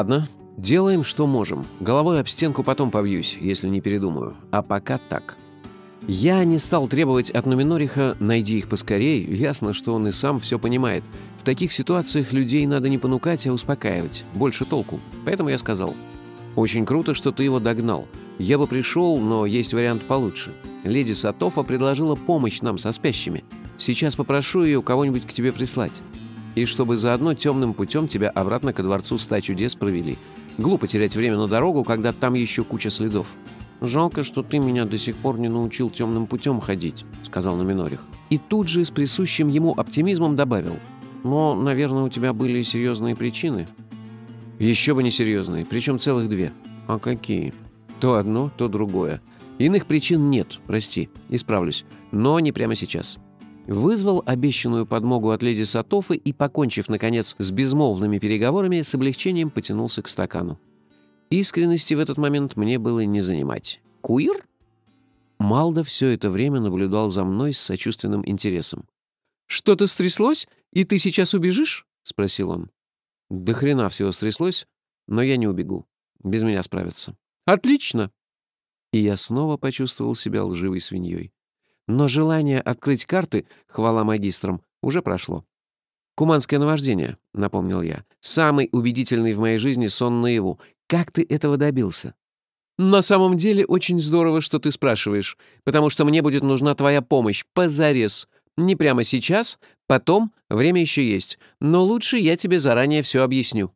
Ладно, делаем, что можем. Головой об стенку потом побьюсь, если не передумаю. А пока так. Я не стал требовать от Нуминориха «найди их поскорей», ясно, что он и сам все понимает. В таких ситуациях людей надо не понукать, а успокаивать. Больше толку. Поэтому я сказал. «Очень круто, что ты его догнал. Я бы пришел, но есть вариант получше. Леди Сатофа предложила помощь нам со спящими. Сейчас попрошу ее кого-нибудь к тебе прислать. И чтобы заодно темным путем тебя обратно ко дворцу ста чудес провели. Глупо терять время на дорогу, когда там еще куча следов». «Жалко, что ты меня до сих пор не научил темным путем ходить», — сказал Номинорих. И тут же с присущим ему оптимизмом добавил. «Но, наверное, у тебя были серьезные причины». «Еще бы не серьезные, причем целых две». «А какие?» «То одно, то другое. Иных причин нет, прости, исправлюсь. Но не прямо сейчас». Вызвал обещанную подмогу от леди Сатофы и, покончив, наконец, с безмолвными переговорами, с облегчением потянулся к стакану. Искренности в этот момент мне было не занимать. «Куир?» Малда все это время наблюдал за мной с сочувственным интересом. «Что-то стряслось, и ты сейчас убежишь?» — спросил он. «До хрена всего стряслось, но я не убегу. Без меня справятся». «Отлично!» И я снова почувствовал себя лживой свиньей. Но желание открыть карты, хвала магистрам, уже прошло. «Куманское наваждение», — напомнил я. «Самый убедительный в моей жизни сон наяву. Как ты этого добился? На самом деле очень здорово, что ты спрашиваешь, потому что мне будет нужна твоя помощь, позарез. Не прямо сейчас, потом, время еще есть, но лучше я тебе заранее все объясню.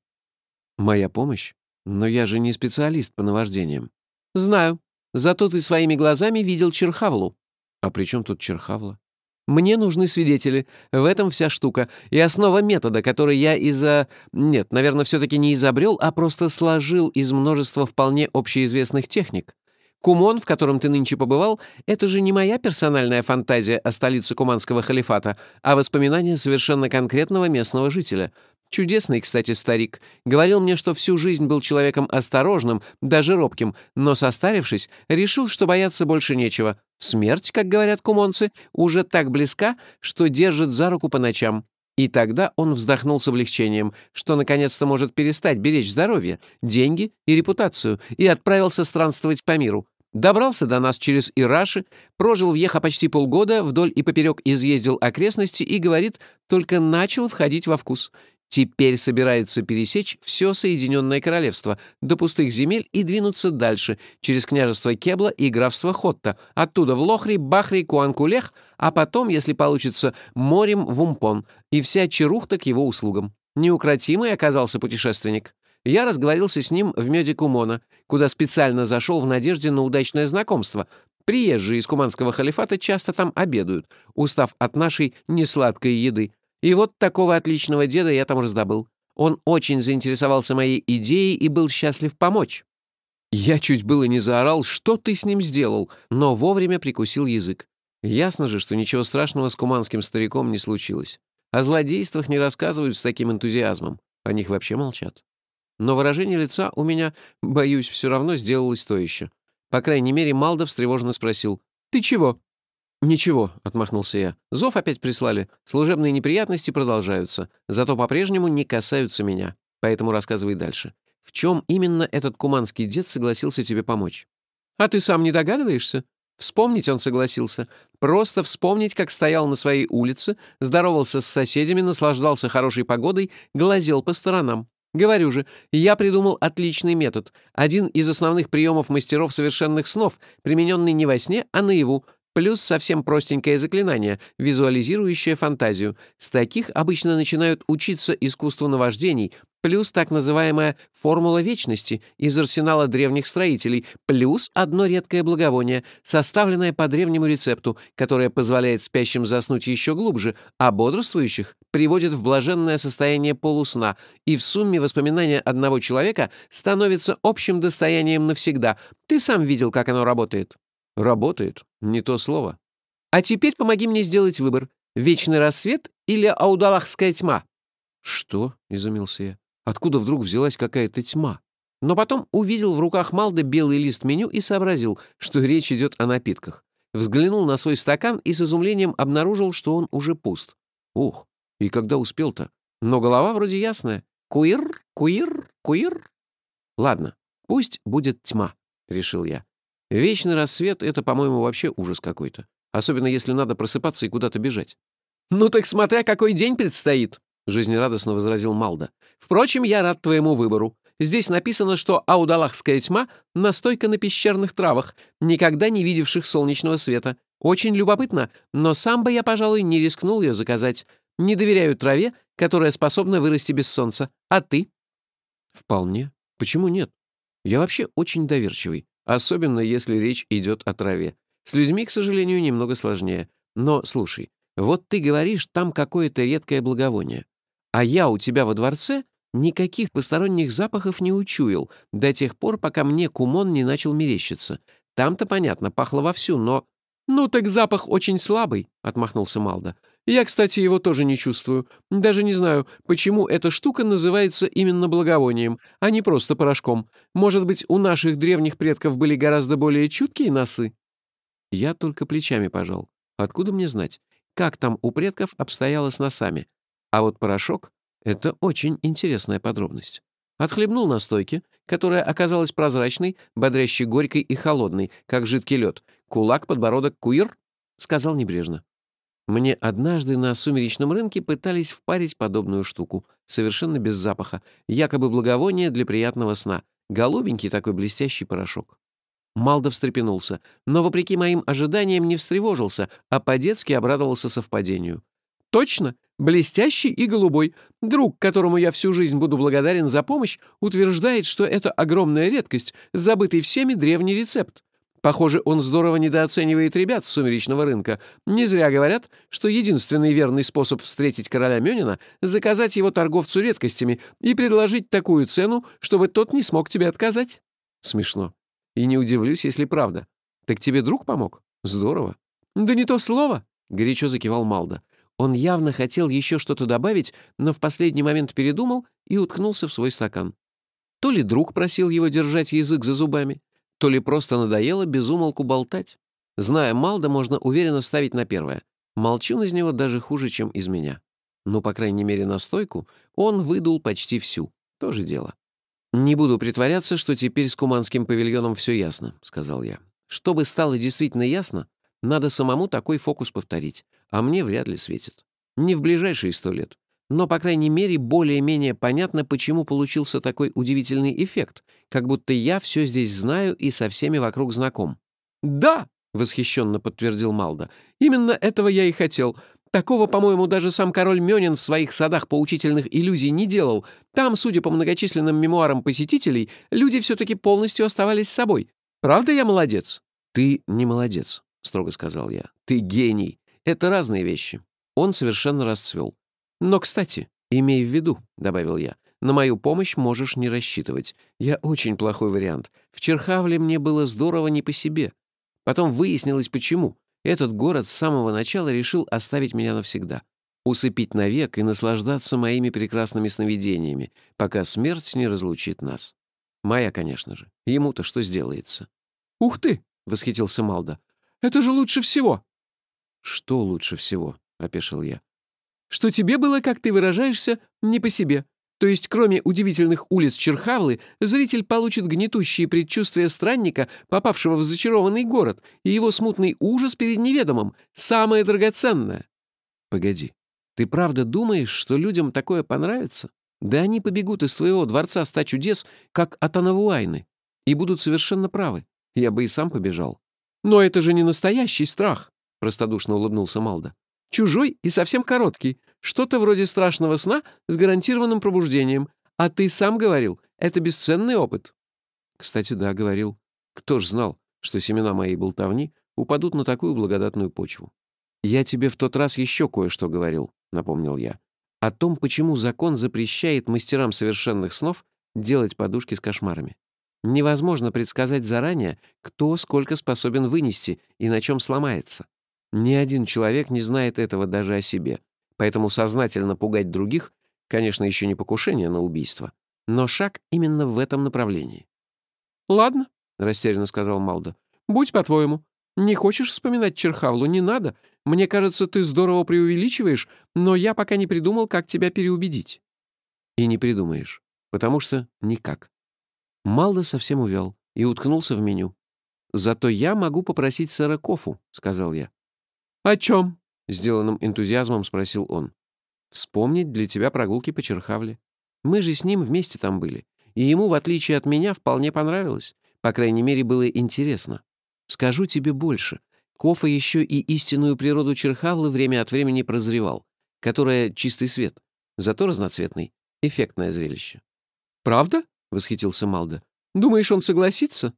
Моя помощь? Но я же не специалист по наваждениям. Знаю. Зато ты своими глазами видел Черхавлу. А при чем тут Черхавла? Мне нужны свидетели. В этом вся штука. И основа метода, который я из-за... Нет, наверное, все-таки не изобрел, а просто сложил из множества вполне общеизвестных техник. Кумон, в котором ты нынче побывал, это же не моя персональная фантазия о столице Куманского халифата, а воспоминания совершенно конкретного местного жителя. Чудесный, кстати, старик. Говорил мне, что всю жизнь был человеком осторожным, даже робким, но, состарившись, решил, что бояться больше нечего. Смерть, как говорят кумонцы, уже так близка, что держит за руку по ночам. И тогда он вздохнул с облегчением, что наконец-то может перестать беречь здоровье, деньги и репутацию, и отправился странствовать по миру. Добрался до нас через Ираши, прожил в Еха почти полгода, вдоль и поперек изъездил окрестности и, говорит, только начал входить во вкус. Теперь собирается пересечь все Соединенное Королевство до пустых земель и двинуться дальше, через княжество Кебла и графство Хотта, оттуда в Лохри, Бахри, Куанкулех, а потом, если получится, морем в Умпон, и вся Черухта к его услугам. Неукротимый оказался путешественник. Я разговорился с ним в меде Кумона, куда специально зашел в надежде на удачное знакомство. Приезжие из Куманского халифата часто там обедают, устав от нашей несладкой еды. И вот такого отличного деда я там раздобыл. Он очень заинтересовался моей идеей и был счастлив помочь. Я чуть было не заорал, что ты с ним сделал, но вовремя прикусил язык. Ясно же, что ничего страшного с куманским стариком не случилось. О злодействах не рассказывают с таким энтузиазмом. О них вообще молчат. Но выражение лица у меня, боюсь, все равно сделалось то еще. По крайней мере, Малдов встревоженно спросил. «Ты чего?» «Ничего», — отмахнулся я. «Зов опять прислали. Служебные неприятности продолжаются. Зато по-прежнему не касаются меня. Поэтому рассказывай дальше. В чем именно этот куманский дед согласился тебе помочь?» «А ты сам не догадываешься?» Вспомнить он согласился. Просто вспомнить, как стоял на своей улице, здоровался с соседями, наслаждался хорошей погодой, глазел по сторонам. Говорю же, я придумал отличный метод. Один из основных приемов мастеров совершенных снов, примененный не во сне, а наяву, Плюс совсем простенькое заклинание, визуализирующее фантазию. С таких обычно начинают учиться искусству наваждений, плюс так называемая «формула вечности» из арсенала древних строителей, плюс одно редкое благовоние, составленное по древнему рецепту, которое позволяет спящим заснуть еще глубже, а бодрствующих приводит в блаженное состояние полусна, и в сумме воспоминания одного человека становится общим достоянием навсегда. Ты сам видел, как оно работает. Работает. Не то слово. А теперь помоги мне сделать выбор. Вечный рассвет или аудалахская тьма? Что? — изумился я. Откуда вдруг взялась какая-то тьма? Но потом увидел в руках Малда белый лист меню и сообразил, что речь идет о напитках. Взглянул на свой стакан и с изумлением обнаружил, что он уже пуст. Ух, и когда успел-то? Но голова вроде ясная. Куир, куир, куир. Ладно, пусть будет тьма, — решил я. Вечный рассвет — это, по-моему, вообще ужас какой-то. Особенно если надо просыпаться и куда-то бежать. «Ну так смотря какой день предстоит», — жизнерадостно возразил Малда. «Впрочем, я рад твоему выбору. Здесь написано, что аудалахская тьма — настойка на пещерных травах, никогда не видевших солнечного света. Очень любопытно, но сам бы я, пожалуй, не рискнул ее заказать. Не доверяю траве, которая способна вырасти без солнца. А ты?» «Вполне. Почему нет? Я вообще очень доверчивый, особенно если речь идет о траве. С людьми, к сожалению, немного сложнее. Но, слушай, вот ты говоришь, там какое-то редкое благовоние. А я у тебя во дворце никаких посторонних запахов не учуял до тех пор, пока мне кумон не начал мерещиться. Там-то, понятно, пахло вовсю, но... «Ну так запах очень слабый», — отмахнулся Малда. «Я, кстати, его тоже не чувствую. Даже не знаю, почему эта штука называется именно благовонием, а не просто порошком. Может быть, у наших древних предков были гораздо более чуткие носы?» Я только плечами пожал. Откуда мне знать, как там у предков обстояло с носами? А вот порошок — это очень интересная подробность. Отхлебнул настойки, которая оказалась прозрачной, бодрящей горькой и холодной, как жидкий лед. Кулак, подбородок, куир? Сказал небрежно. Мне однажды на сумеречном рынке пытались впарить подобную штуку, совершенно без запаха, якобы благовоние для приятного сна. Голубенький такой блестящий порошок. Малдо встрепенулся, но, вопреки моим ожиданиям, не встревожился, а по-детски обрадовался совпадению. «Точно! Блестящий и голубой. Друг, которому я всю жизнь буду благодарен за помощь, утверждает, что это огромная редкость, забытый всеми древний рецепт. Похоже, он здорово недооценивает ребят с сумеречного рынка. Не зря говорят, что единственный верный способ встретить короля Мёнина — заказать его торговцу редкостями и предложить такую цену, чтобы тот не смог тебе отказать. Смешно. И не удивлюсь, если правда. Так тебе друг помог? Здорово. Да не то слово, — горячо закивал Малда. Он явно хотел еще что-то добавить, но в последний момент передумал и уткнулся в свой стакан. То ли друг просил его держать язык за зубами, то ли просто надоело безумолку болтать. Зная Малда, можно уверенно ставить на первое. Молчун из него даже хуже, чем из меня. Ну, по крайней мере, на стойку он выдул почти всю. Тоже дело. «Не буду притворяться, что теперь с Куманским павильоном все ясно», — сказал я. «Чтобы стало действительно ясно, надо самому такой фокус повторить, а мне вряд ли светит. Не в ближайшие сто лет. Но, по крайней мере, более-менее понятно, почему получился такой удивительный эффект, как будто я все здесь знаю и со всеми вокруг знаком». «Да!» — восхищенно подтвердил Малда. «Именно этого я и хотел. Такого, по-моему, даже сам король Мёнин в своих садах поучительных иллюзий не делал. Там, судя по многочисленным мемуарам посетителей, люди все-таки полностью оставались собой. Правда я молодец?» «Ты не молодец», — строго сказал я. «Ты гений. Это разные вещи». Он совершенно расцвел. «Но, кстати, имей в виду», — добавил я, — «на мою помощь можешь не рассчитывать. Я очень плохой вариант. В Черхавле мне было здорово не по себе. Потом выяснилось, почему. Этот город с самого начала решил оставить меня навсегда, усыпить навек и наслаждаться моими прекрасными сновидениями, пока смерть не разлучит нас. Моя, конечно же. Ему-то что сделается? «Ух ты!» — восхитился Малда. «Это же лучше всего!» «Что лучше всего?» — опешил я. «Что тебе было, как ты выражаешься, не по себе. То есть, кроме удивительных улиц Черхавлы, зритель получит гнетущие предчувствия странника, попавшего в зачарованный город, и его смутный ужас перед неведомым, самое драгоценное. Погоди, ты правда думаешь, что людям такое понравится? Да они побегут из твоего дворца ста чудес, как от Анавуайны, и будут совершенно правы. Я бы и сам побежал. Но это же не настоящий страх, простодушно улыбнулся Малда. Чужой и совсем короткий, что-то вроде страшного сна с гарантированным пробуждением. А ты сам говорил, это бесценный опыт. Кстати, да, говорил. Кто ж знал, что семена моей болтовни упадут на такую благодатную почву? Я тебе в тот раз еще кое-что говорил, напомнил я. О том, почему закон запрещает мастерам совершенных снов делать подушки с кошмарами. Невозможно предсказать заранее, кто сколько способен вынести и на чем сломается. Ни один человек не знает этого даже о себе. Поэтому сознательно пугать других, конечно, еще не покушение на убийство, но шаг именно в этом направлении. «Ладно», — растерянно сказал Малда, — «будь по-твоему. Не хочешь вспоминать Черхавлу? Не надо. Мне кажется, ты здорово преувеличиваешь, но я пока не придумал, как тебя переубедить». «И не придумаешь, потому что никак. Малда совсем увял и уткнулся в меню. «Зато я могу попросить сэра Кофу», — сказал я. «О чем?» — сделанным энтузиазмом спросил он. «Вспомнить для тебя прогулки по Черхавле. Мы же с ним вместе там были, и ему, в отличие от меня, вполне понравилось. По крайней мере, было интересно. Скажу тебе больше. Кофа еще и истинную природу Черхавлы время от времени прозревал, которая чистый свет, зато разноцветный. Эффектное зрелище. «Правда?» — восхитился Малда. «Думаешь, он согласится?»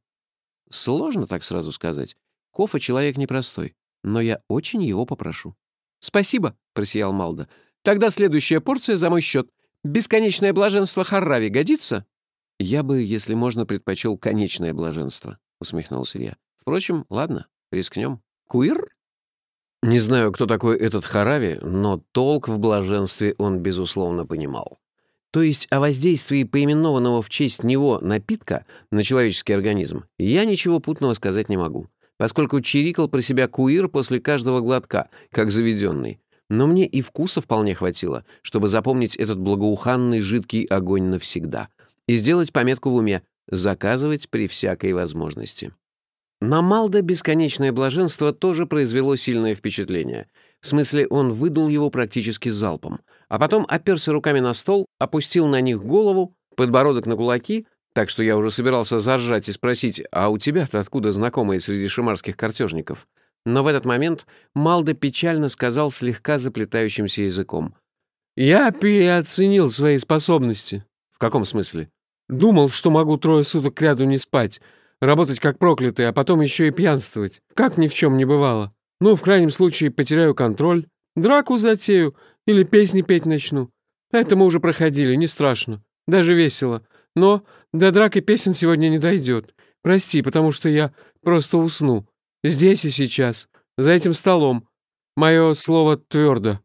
«Сложно так сразу сказать. Кофа человек непростой, но я очень его попрошу». «Спасибо», — просиял Малда. «Тогда следующая порция за мой счет. Бесконечное блаженство Харрави годится?» «Я бы, если можно, предпочел конечное блаженство», — усмехнулся я. «Впрочем, ладно, рискнем». «Куир?» Не знаю, кто такой этот Харави, но толк в блаженстве он, безусловно, понимал. То есть о воздействии поименованного в честь него напитка на человеческий организм я ничего путного сказать не могу, поскольку чирикал про себя куир после каждого глотка, как заведенный. Но мне и вкуса вполне хватило, чтобы запомнить этот благоуханный жидкий огонь навсегда и сделать пометку в уме «заказывать при всякой возможности». На Малда бесконечное блаженство тоже произвело сильное впечатление. В смысле, он выдул его практически залпом, а потом оперся руками на стол, опустил на них голову, подбородок на кулаки, так что я уже собирался заржать и спросить, а у тебя-то откуда знакомые среди шимарских картежников? Но в этот момент Малда печально сказал слегка заплетающимся языком. «Я переоценил свои способности». «В каком смысле?» «Думал, что могу трое суток кряду не спать, работать как проклятый, а потом еще и пьянствовать, как ни в чем не бывало. Ну, в крайнем случае, потеряю контроль, драку затею или песни петь начну. Это мы уже проходили, не страшно, даже весело. Но до драки песен сегодня не дойдет. Прости, потому что я просто усну. Здесь и сейчас, за этим столом. Мое слово твердо».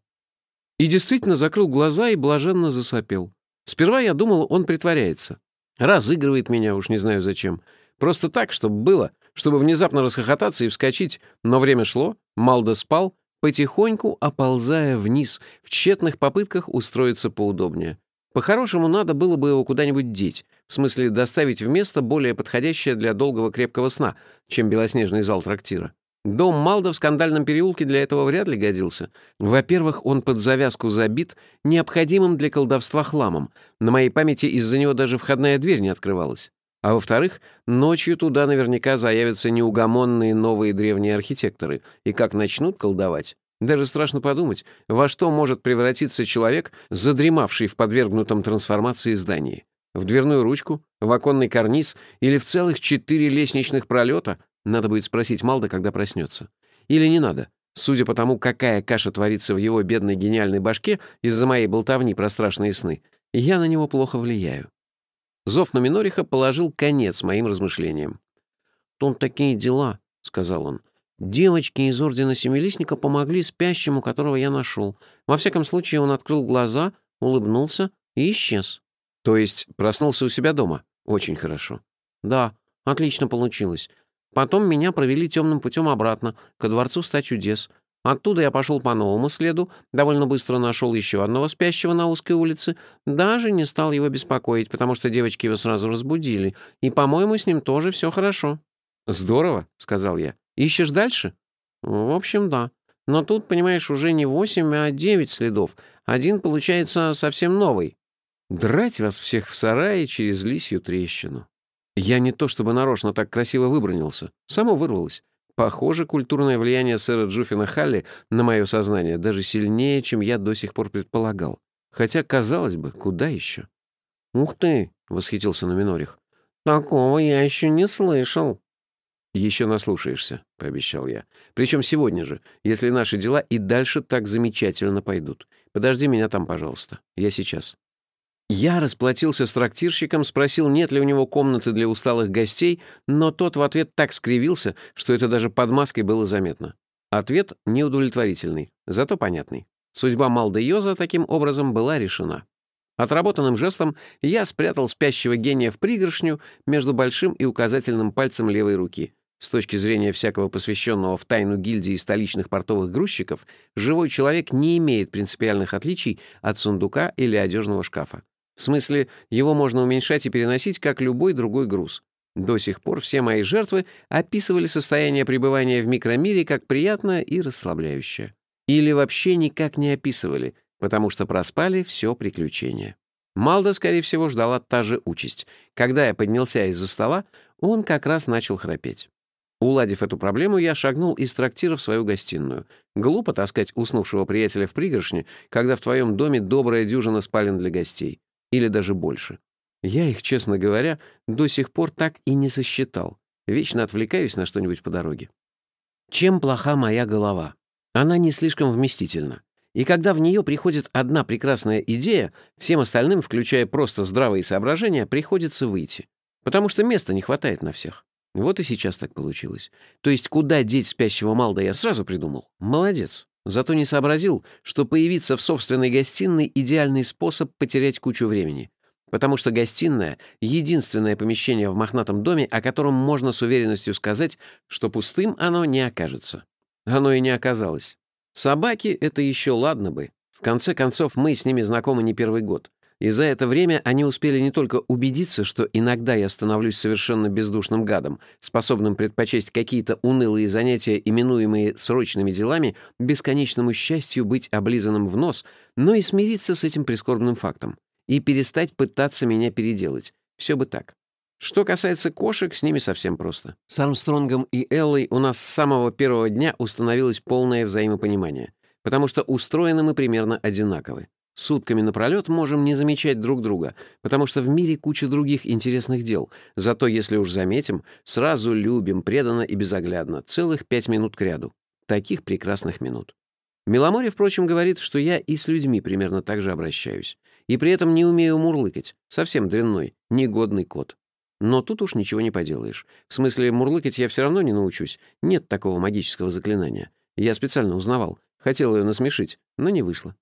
И действительно закрыл глаза и блаженно засопел. Сперва я думал, он притворяется. Разыгрывает меня, уж не знаю зачем. Просто так, чтобы было, чтобы внезапно расхохотаться и вскочить. Но время шло, Малда спал, потихоньку оползая вниз, в тщетных попытках устроиться поудобнее. По-хорошему, надо было бы его куда-нибудь деть, в смысле доставить в место более подходящее для долгого крепкого сна, чем белоснежный зал трактира. Дом Малда в скандальном переулке для этого вряд ли годился. Во-первых, он под завязку забит необходимым для колдовства хламом. На моей памяти из-за него даже входная дверь не открывалась. А во-вторых, ночью туда наверняка заявятся неугомонные новые древние архитекторы, и как начнут колдовать. Даже страшно подумать, во что может превратиться человек, задремавший в подвергнутом трансформации здании. В дверную ручку, в оконный карниз или в целых четыре лестничных пролета, надо будет спросить Малда, когда проснется. Или не надо. Судя по тому, какая каша творится в его бедной гениальной башке из-за моей болтовни про страшные сны, я на него плохо влияю. Зов Нуминориха положил конец моим размышлениям. «Тут такие дела», — сказал он. «Девочки из Ордена Семилистника помогли спящему, которого я нашел. Во всяком случае, он открыл глаза, улыбнулся и исчез». «То есть проснулся у себя дома? Очень хорошо». «Да, отлично получилось. Потом меня провели темным путем обратно, ко дворцу ста чудес. Оттуда я пошел по новому следу, довольно быстро нашел еще одного спящего на узкой улице, даже не стал его беспокоить, потому что девочки его сразу разбудили, и, по-моему, с ним тоже все хорошо». «Здорово», — сказал я. «Ищешь дальше?» «В общем, да. Но тут, понимаешь, уже не восемь, а девять следов. Один, получается, совсем новый. Драть вас всех в сарае через лисью трещину». Я не то чтобы нарочно так красиво выбронился. Само вырвалось. Похоже, культурное влияние сэра Джуффина Халли на мое сознание даже сильнее, чем я до сих пор предполагал. Хотя, казалось бы, куда еще? «Ух ты!» — восхитился Номинорих. «Такого я еще не слышал». «Еще наслушаешься», — пообещал я. «Причем сегодня же, если наши дела и дальше так замечательно пойдут. Подожди меня там, пожалуйста. Я сейчас». Я расплатился с трактирщиком, спросил, нет ли у него комнаты для усталых гостей, но тот в ответ так скривился, что это даже под маской было заметно. Ответ неудовлетворительный, зато понятный. Судьба Малда Йоза таким образом была решена. Отработанным жестом я спрятал спящего гения в пригоршню между большим и указательным пальцем левой руки. С точки зрения всякого посвященного в тайну гильдии столичных портовых грузчиков, живой человек не имеет принципиальных отличий от сундука или одежного шкафа. В смысле, его можно уменьшать и переносить, как любой другой груз. До сих пор все мои жертвы описывали состояние пребывания в микромире как приятное и расслабляющее. Или вообще никак не описывали, потому что проспали все приключение. Малда, скорее всего, ждала та же участь. Когда я поднялся из-за стола, он как раз начал храпеть. Уладив эту проблему, я шагнул из трактира в свою гостиную. Глупо таскать уснувшего приятеля в пригоршне, когда в твоем доме добрая дюжина спален для гостей. Или даже больше. Я их, честно говоря, до сих пор так и не сосчитал. Вечно отвлекаюсь на что-нибудь по дороге. Чем плоха моя голова? Она не слишком вместительна. И когда в нее приходит одна прекрасная идея, всем остальным, включая просто здравые соображения, приходится выйти. Потому что места не хватает на всех. Вот и сейчас так получилось. То есть куда деть спящего Малда я сразу придумал. Молодец. Зато не сообразил, что появиться в собственной гостиной — идеальный способ потерять кучу времени потому что гостиная — единственное помещение в мохнатом доме, о котором можно с уверенностью сказать, что пустым оно не окажется. Оно и не оказалось. Собаки — это еще ладно бы. В конце концов, мы с ними знакомы не первый год. И за это время они успели не только убедиться, что иногда я становлюсь совершенно бездушным гадом, способным предпочесть какие-то унылые занятия, именуемые срочными делами, бесконечному счастью быть облизанным в нос, но и смириться с этим прискорбным фактом и перестать пытаться меня переделать. Все бы так. Что касается кошек, с ними совсем просто. С Армстронгом и Эллой у нас с самого первого дня установилось полное взаимопонимание, потому что устроены мы примерно одинаковы. Сутками напролет можем не замечать друг друга, потому что в мире куча других интересных дел. Зато, если уж заметим, сразу любим, преданно и безоглядно, целых пять минут кряду. Таких прекрасных минут. Миломоре, впрочем, говорит, что я и с людьми примерно так же обращаюсь и при этом не умею мурлыкать. Совсем дрянной, негодный кот. Но тут уж ничего не поделаешь. В смысле, мурлыкать я все равно не научусь. Нет такого магического заклинания. Я специально узнавал. Хотел ее насмешить, но не вышло.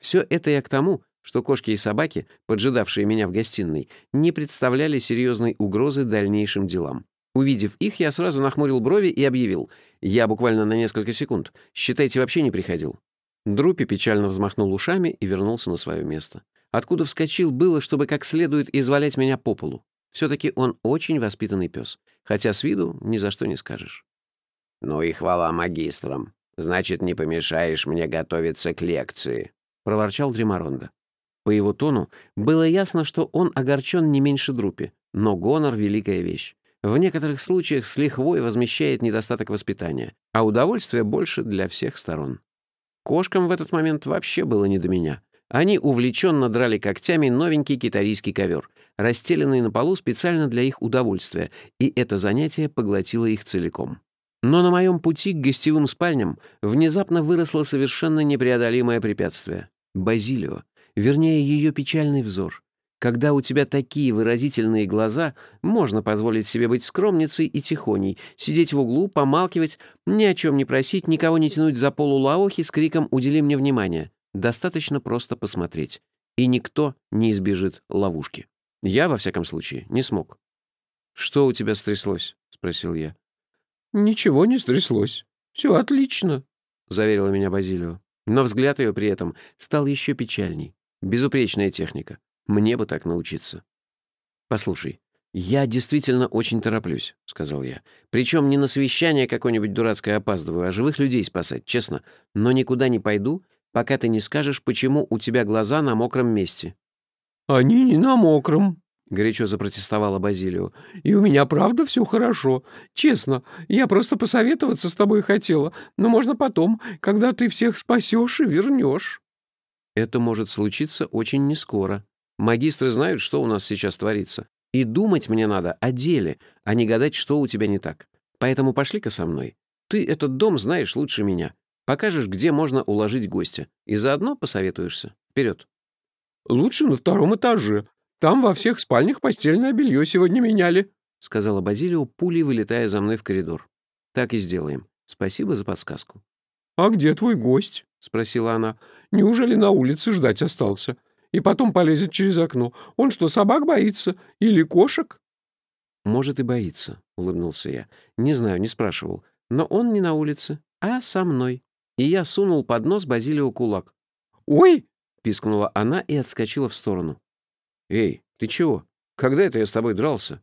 Все это я к тому, что кошки и собаки, поджидавшие меня в гостиной, не представляли серьезной угрозы дальнейшим делам. Увидев их, я сразу нахмурил брови и объявил. Я буквально на несколько секунд. Считайте, вообще не приходил. Друпи печально взмахнул ушами и вернулся на свое место. Откуда вскочил, было, чтобы как следует извалять меня по полу. Все-таки он очень воспитанный пес, хотя с виду ни за что не скажешь. «Ну и хвала магистрам. Значит, не помешаешь мне готовиться к лекции», — проворчал Дримаронда. По его тону было ясно, что он огорчен не меньше Друпи, но гонор — великая вещь. В некоторых случаях с лихвой возмещает недостаток воспитания, а удовольствие больше для всех сторон. Кошкам в этот момент вообще было не до меня. Они увлеченно драли когтями новенький китарийский ковер, расстеленный на полу специально для их удовольствия, и это занятие поглотило их целиком. Но на моем пути к гостевым спальням внезапно выросло совершенно непреодолимое препятствие — Базилио, вернее, ее печальный взор. Когда у тебя такие выразительные глаза, можно позволить себе быть скромницей и тихоней, сидеть в углу, помалкивать, ни о чем не просить, никого не тянуть за полу лаохи с криком «Удели мне внимание!» Достаточно просто посмотреть, и никто не избежит ловушки. Я, во всяком случае, не смог. «Что у тебя стряслось?» — спросил я. «Ничего не стряслось. Все отлично», — заверила меня Базилио. Но взгляд ее при этом стал еще печальней. Безупречная техника. Мне бы так научиться. «Послушай, я действительно очень тороплюсь», — сказал я. «Причем не на совещание какое-нибудь дурацкое опаздываю, а живых людей спасать, честно. Но никуда не пойду пока ты не скажешь, почему у тебя глаза на мокром месте». «Они не на мокром», — горячо запротестовала Базилио. «И у меня правда все хорошо. Честно, я просто посоветоваться с тобой хотела, но можно потом, когда ты всех спасешь и вернешь». «Это может случиться очень нескоро. Магистры знают, что у нас сейчас творится. И думать мне надо о деле, а не гадать, что у тебя не так. Поэтому пошли-ка со мной. Ты этот дом знаешь лучше меня. Покажешь, где можно уложить гостя. И заодно посоветуешься. Вперед. «Лучше на втором этаже. Там во всех спальнях постельное белье сегодня меняли», — сказала Базилио, пулей вылетая за мной в коридор. «Так и сделаем. Спасибо за подсказку». «А где твой гость?» — спросила она. «Неужели на улице ждать остался? И потом полезет через окно. Он что, собак боится? Или кошек?» «Может, и боится», — улыбнулся я. «Не знаю, не спрашивал. Но он не на улице, а со мной» и я сунул под нос Базилио кулак. «Ой!» — пискнула она и отскочила в сторону. «Эй, ты чего? Когда это я с тобой дрался?»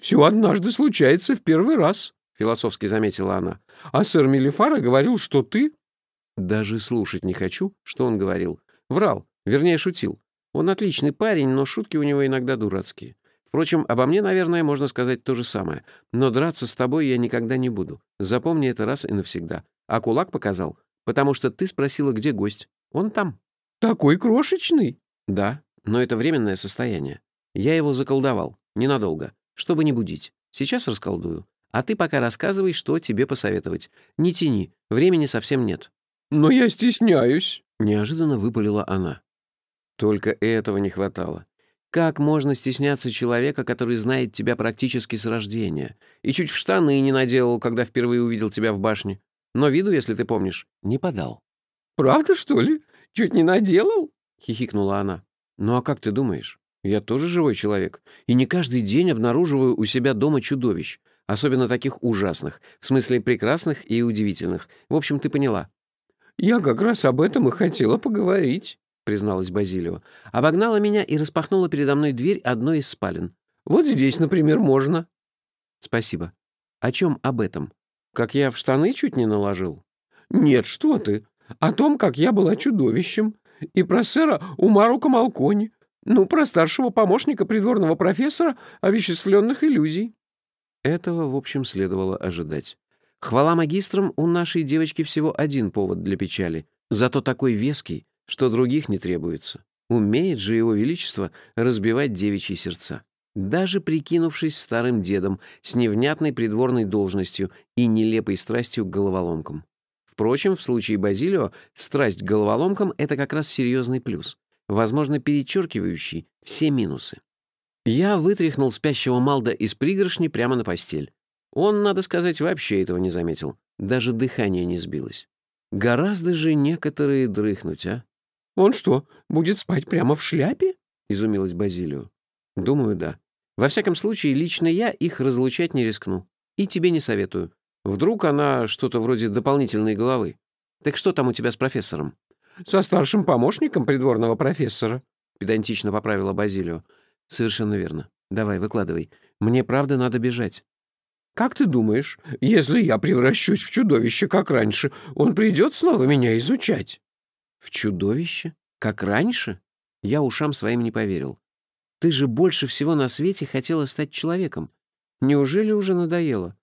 «Все однажды случается в первый раз», — философски заметила она. «А сэр Мелифара говорил, что ты...» Даже слушать не хочу, что он говорил. Врал, вернее, шутил. Он отличный парень, но шутки у него иногда дурацкие. Впрочем, обо мне, наверное, можно сказать то же самое. Но драться с тобой я никогда не буду. Запомни это раз и навсегда. А кулак показал, потому что ты спросила, где гость. Он там. Такой крошечный? Да, но это временное состояние. Я его заколдовал. Ненадолго. Чтобы не будить. Сейчас расколдую. А ты пока рассказывай, что тебе посоветовать. Не тяни. Времени совсем нет. Но я стесняюсь. Неожиданно выпалила она. Только этого не хватало. Как можно стесняться человека, который знает тебя практически с рождения, и чуть в штаны не наделал, когда впервые увидел тебя в башне? Но виду, если ты помнишь, не подал. «Правда, что ли? Чуть не наделал?» — хихикнула она. «Ну а как ты думаешь? Я тоже живой человек, и не каждый день обнаруживаю у себя дома чудовищ, особенно таких ужасных, в смысле прекрасных и удивительных. В общем, ты поняла». «Я как раз об этом и хотела поговорить». — призналась Базилио. Обогнала меня и распахнула передо мной дверь одной из спален. «Вот здесь, например, можно». «Спасибо. О чем об этом? Как я в штаны чуть не наложил?» «Нет, что ты. О том, как я была чудовищем. И про сэра Умару Камалкони. Ну, про старшего помощника придворного профессора овеществленных иллюзий». Этого, в общем, следовало ожидать. Хвала магистрам, у нашей девочки всего один повод для печали, зато такой веский, что других не требуется. Умеет же его величество разбивать девичьи сердца. Даже прикинувшись старым дедом с невнятной придворной должностью и нелепой страстью к головоломкам. Впрочем, в случае Базилио страсть к головоломкам — это как раз серьезный плюс, возможно, перечеркивающий все минусы. Я вытряхнул спящего Малда из пригоршни прямо на постель. Он, надо сказать, вообще этого не заметил. Даже дыхание не сбилось. Гораздо же некоторые дрыхнуть, а? «Он что, будет спать прямо в шляпе?» — изумилась Базилио. «Думаю, да. Во всяком случае, лично я их разлучать не рискну. И тебе не советую. Вдруг она что-то вроде дополнительной головы. Так что там у тебя с профессором?» «Со старшим помощником придворного профессора», — педантично поправила Базилио. «Совершенно верно. Давай, выкладывай. Мне правда надо бежать». «Как ты думаешь, если я превращусь в чудовище, как раньше, он придет снова меня изучать?» В чудовище? Как раньше? Я ушам своим не поверил. Ты же больше всего на свете хотела стать человеком. Неужели уже надоело?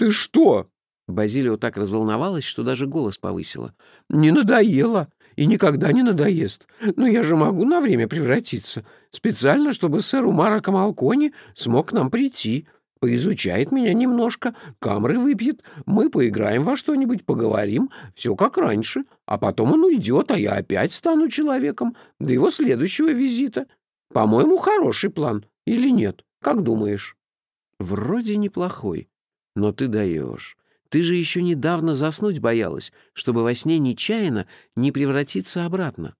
Ты что? Базилио так разволновалась, что даже голос повысила. Не надоело и никогда не надоест. Но я же могу на время превратиться. Специально, чтобы сэр Умара Камалкони смог к нам прийти поизучает меня немножко, камры выпьет, мы поиграем во что-нибудь, поговорим, все как раньше, а потом он уйдет, а я опять стану человеком до его следующего визита. По-моему, хороший план. Или нет? Как думаешь? Вроде неплохой, но ты даешь. Ты же еще недавно заснуть боялась, чтобы во сне нечаянно не превратиться обратно.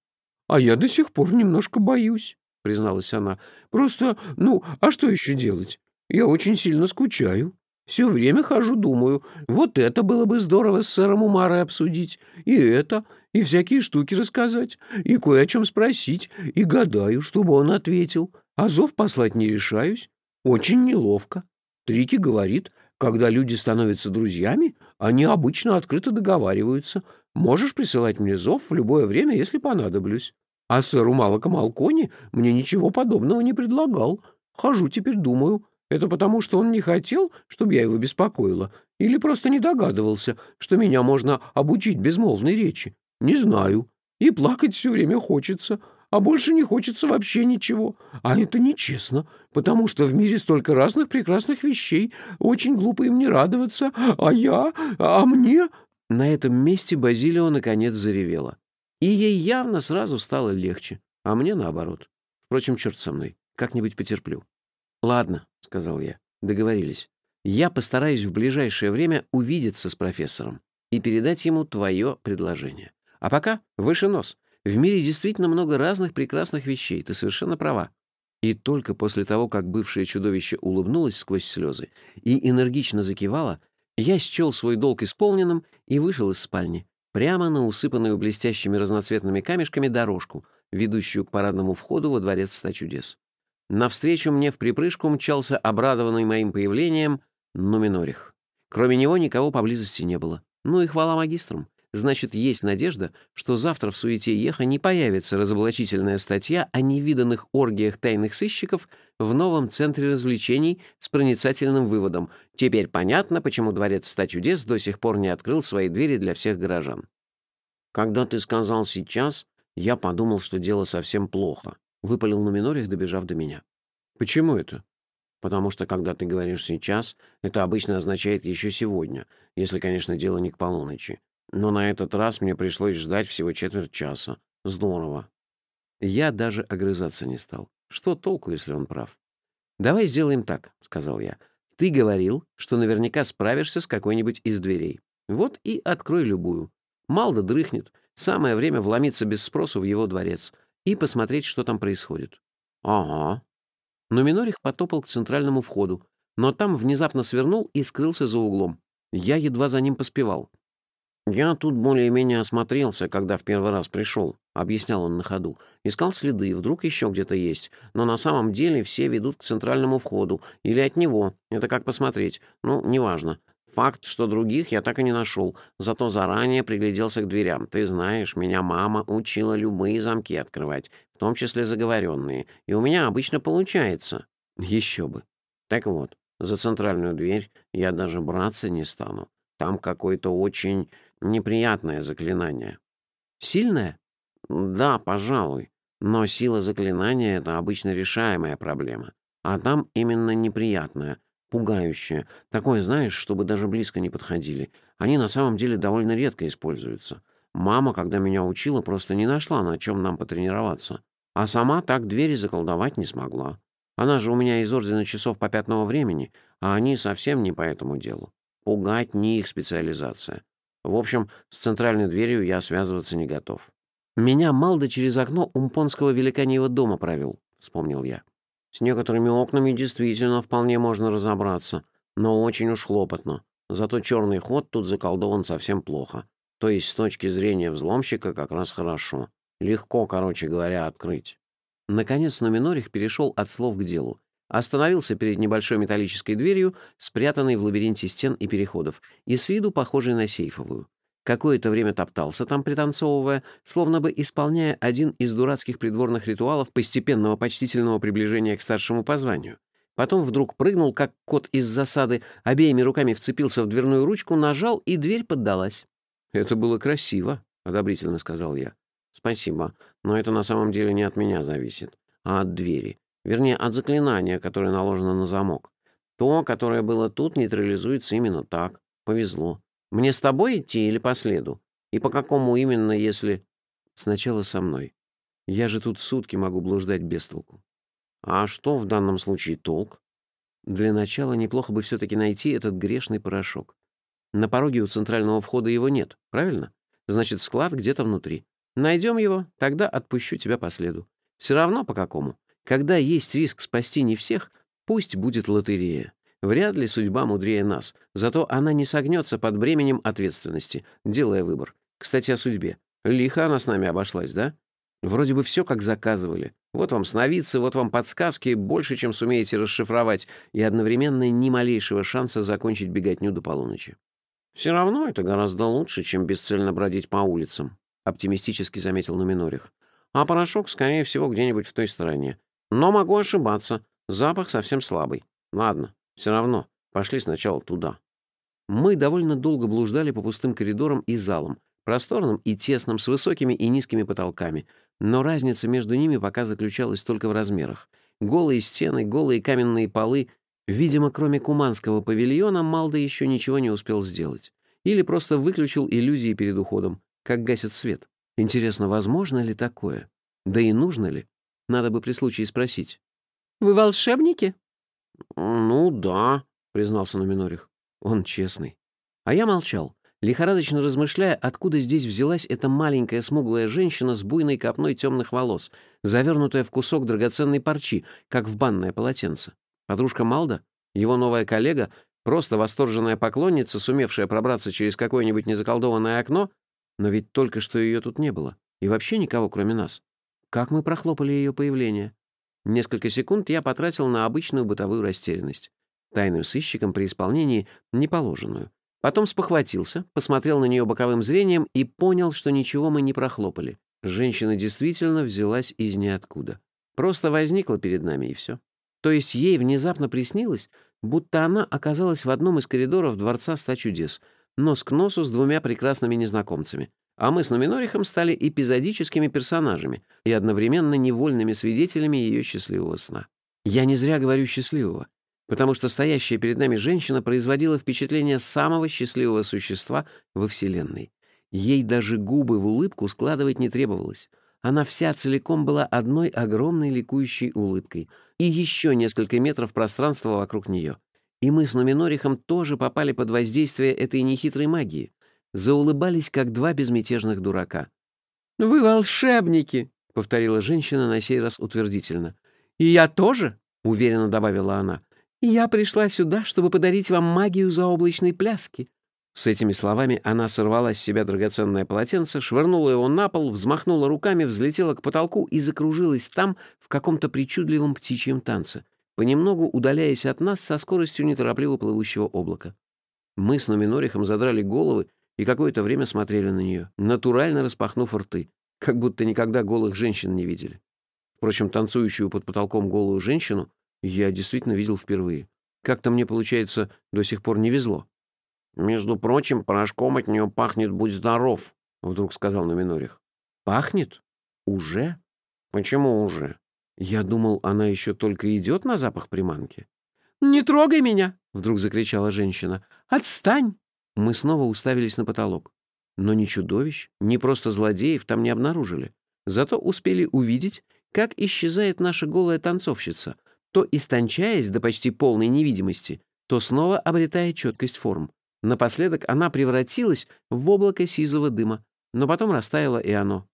А я до сих пор немножко боюсь, призналась она. Просто, ну, а что еще делать? Я очень сильно скучаю. Все время хожу, думаю, вот это было бы здорово с сэром Умарой обсудить, и это, и всякие штуки рассказать, и кое о чем спросить, и гадаю, чтобы он ответил. А зов послать не решаюсь. Очень неловко. Трики говорит, когда люди становятся друзьями, они обычно открыто договариваются. Можешь присылать мне зов в любое время, если понадоблюсь. А сэру Малака Малкони мне ничего подобного не предлагал. Хожу теперь, думаю, это потому, что он не хотел, чтобы я его беспокоила? Или просто не догадывался, что меня можно обучить безмолвной речи? Не знаю. И плакать все время хочется, а больше не хочется вообще ничего. А это нечестно, потому что в мире столько разных прекрасных вещей. Очень глупо им не радоваться. А я? А мне?» На этом месте Базилио наконец заревела. И ей явно сразу стало легче, а мне наоборот. Впрочем, черт со мной, как-нибудь потерплю. «Ладно», — сказал я, — «договорились. Я постараюсь в ближайшее время увидеться с профессором и передать ему твое предложение. А пока выше нос. В мире действительно много разных прекрасных вещей, ты совершенно права». И только после того, как бывшее чудовище улыбнулось сквозь слезы и энергично закивало, я счел свой долг исполненным и вышел из спальни, прямо на усыпанную блестящими разноцветными камешками дорожку, ведущую к парадному входу во дворец ста чудес. Навстречу мне в припрыжку мчался обрадованный моим появлением Нуминорих. Кроме него никого поблизости не было. Ну и хвала магистрам. Значит, есть надежда, что завтра в суете еха не появится разоблачительная статья о невиданных оргиях тайных сыщиков в новом центре развлечений с проницательным выводом. Теперь понятно, почему дворец ста чудес до сих пор не открыл свои двери для всех горожан. «Когда ты сказал «сейчас», я подумал, что дело совсем плохо», — выпалил Нуминорих, добежав до меня. «Почему это?» «Потому что, когда ты говоришь «сейчас», это обычно означает «еще сегодня», если, конечно, дело не к полуночи. Но на этот раз мне пришлось ждать всего четверть часа. Здорово. Я даже огрызаться не стал. Что толку, если он прав? «Давай сделаем так», — сказал я. «Ты говорил, что наверняка справишься с какой-нибудь из дверей. Вот и открой любую. Малда дрыхнет. Самое время вломиться без спросу в его дворец и посмотреть, что там происходит». «Ага». Но Минорих потопал к центральному входу, но там внезапно свернул и скрылся за углом. Я едва за ним поспевал. «Я тут более-менее осмотрелся, когда в первый раз пришел», — объяснял он на ходу. «Искал следы, вдруг еще где-то есть. Но на самом деле все ведут к центральному входу. Или от него. Это как посмотреть. Ну, неважно. Факт, что других я так и не нашел. Зато заранее пригляделся к дверям. Ты знаешь, меня мама учила любые замки открывать, в том числе заговоренные. И у меня обычно получается». «Еще бы». «Так вот, за центральную дверь я даже браться не стану. Там какой-то очень неприятное заклинание. Сильное? Да, пожалуй. Но сила заклинания — это обычно решаемая проблема. А там именно неприятная, пугающая. Такое, знаешь, чтобы даже близко не подходили. Они на самом деле довольно редко используются. Мама, когда меня учила, просто не нашла, на чем нам потренироваться. А сама так двери заколдовать не смогла. Она же у меня из Ордена часов по пятного времени, а они совсем не по этому делу. Пугать не их специализация. В общем, с центральной дверью я связываться не готов. «Меня Малда через окно умпонского великаньего дома провел», — вспомнил я. «С некоторыми окнами действительно вполне можно разобраться, но очень уж хлопотно. Зато черный ход тут заколдован совсем плохо. То есть с точки зрения взломщика как раз хорошо. Легко, короче говоря, открыть». Наконец Нуминорих перешел от слов к делу. Остановился перед небольшой металлической дверью, спрятанной в лабиринте стен и переходов, и с виду похожей на сейфовую. Какое-то время топтался там, пританцовывая, словно бы исполняя один из дурацких придворных ритуалов постепенного почтительного приближения к старшему по званию. Потом вдруг прыгнул, как кот из засады, обеими руками вцепился в дверную ручку, нажал, и дверь поддалась. «Это было красиво», — одобрительно сказал я. «Спасибо, но это на самом деле не от меня зависит, а от двери. Вернее, от заклинания, которое наложено на замок. То, которое было тут, нейтрализуется именно так. Повезло. Мне с тобой идти или по следу? И по какому именно, если... Сначала со мной. Я же тут сутки могу блуждать без толку. А что в данном случае толк? Для начала неплохо бы все-таки найти этот грешный порошок. На пороге у центрального входа его нет, правильно? Значит, склад где-то внутри. Найдем его, тогда отпущу тебя по следу. Все равно по какому. Когда есть риск спасти не всех, пусть будет лотерея. Вряд ли судьба мудрее нас, зато она не согнется под бременем ответственности, делая выбор. Кстати, о судьбе. Лихо она с нами обошлась, да? Вроде бы все как заказывали. Вот вам сновидцы, вот вам подсказки, больше, чем сумеете расшифровать, и одновременно ни малейшего шанса закончить беготню до полуночи. «Все равно это гораздо лучше, чем бесцельно бродить по улицам», — оптимистически заметил Нуминорих. «А порошок, скорее всего, где-нибудь в той стороне. Но могу ошибаться. Запах совсем слабый. Ладно, все равно. Пошли сначала туда. Мы довольно долго блуждали по пустым коридорам и залам, просторным и тесным, с высокими и низкими потолками. Но разница между ними пока заключалась только в размерах. Голые стены, голые каменные полы. Видимо, кроме куманского павильона, Малда еще ничего не успел сделать. Или просто выключил иллюзии перед уходом, как гасит свет. Интересно, возможно ли такое? Да и нужно ли? Надо бы при случае спросить. «Вы волшебники?» «Ну да», — признался Номинорих. Он честный. А я молчал, лихорадочно размышляя, откуда здесь взялась эта маленькая смуглая женщина с буйной копной темных волос, завернутая в кусок драгоценной парчи, как в банное полотенце. Подружка Малда? Его новая коллега? Просто восторженная поклонница, сумевшая пробраться через какое-нибудь незаколдованное окно? Но ведь только что ее тут не было. И вообще никого, кроме нас. Как мы прохлопали ее появление? Несколько секунд я потратил на обычную бытовую растерянность. Тайным сыщикам при исполнении неположенную. Потом спохватился, посмотрел на нее боковым зрением и понял, что ничего мы не прохлопали. Женщина действительно взялась из ниоткуда. Просто возникла перед нами, и все. То есть ей внезапно приснилось, будто она оказалась в одном из коридоров Дворца Ста Чудес, нос к носу с двумя прекрасными незнакомцами. А мы с Нуминорихом стали эпизодическими персонажами и одновременно невольными свидетелями ее счастливого сна. Я не зря говорю «счастливого», потому что стоящая перед нами женщина производила впечатление самого счастливого существа во Вселенной. Ей даже губы в улыбку складывать не требовалось. Она вся целиком была одной огромной ликующей улыбкой и еще несколько метров пространства вокруг нее. И мы с Нуминорихом тоже попали под воздействие этой нехитрой магии заулыбались, как два безмятежных дурака. «Вы волшебники!» — повторила женщина на сей раз утвердительно. «И я тоже?» — уверенно добавила она. «Я пришла сюда, чтобы подарить вам магию заоблачной пляски». С этими словами она сорвала с себя драгоценное полотенце, швырнула его на пол, взмахнула руками, взлетела к потолку и закружилась там в каком-то причудливом птичьем танце, понемногу удаляясь от нас со скоростью неторопливо плывущего облака. Мы с Нуминорихом задрали головы и какое-то время смотрели на нее, натурально распахнув рты, как будто никогда голых женщин не видели. Впрочем, танцующую под потолком голую женщину я действительно видел впервые. Как-то мне, получается, до сих пор не везло. «Между прочим, порошком от нее пахнет «Будь здоров», — вдруг сказал Номинорих. «Пахнет? Уже?» «Почему уже?» Я думал, она еще только идет на запах приманки. «Не трогай меня!» — вдруг закричала женщина. «Отстань!» Мы снова уставились на потолок. Но ни чудовищ, ни просто злодеев там не обнаружили. Зато успели увидеть, как исчезает наша голая танцовщица, то истончаясь до почти полной невидимости, то снова обретая четкость форм. Напоследок она превратилась в облако сизого дыма, но потом растаяло и оно.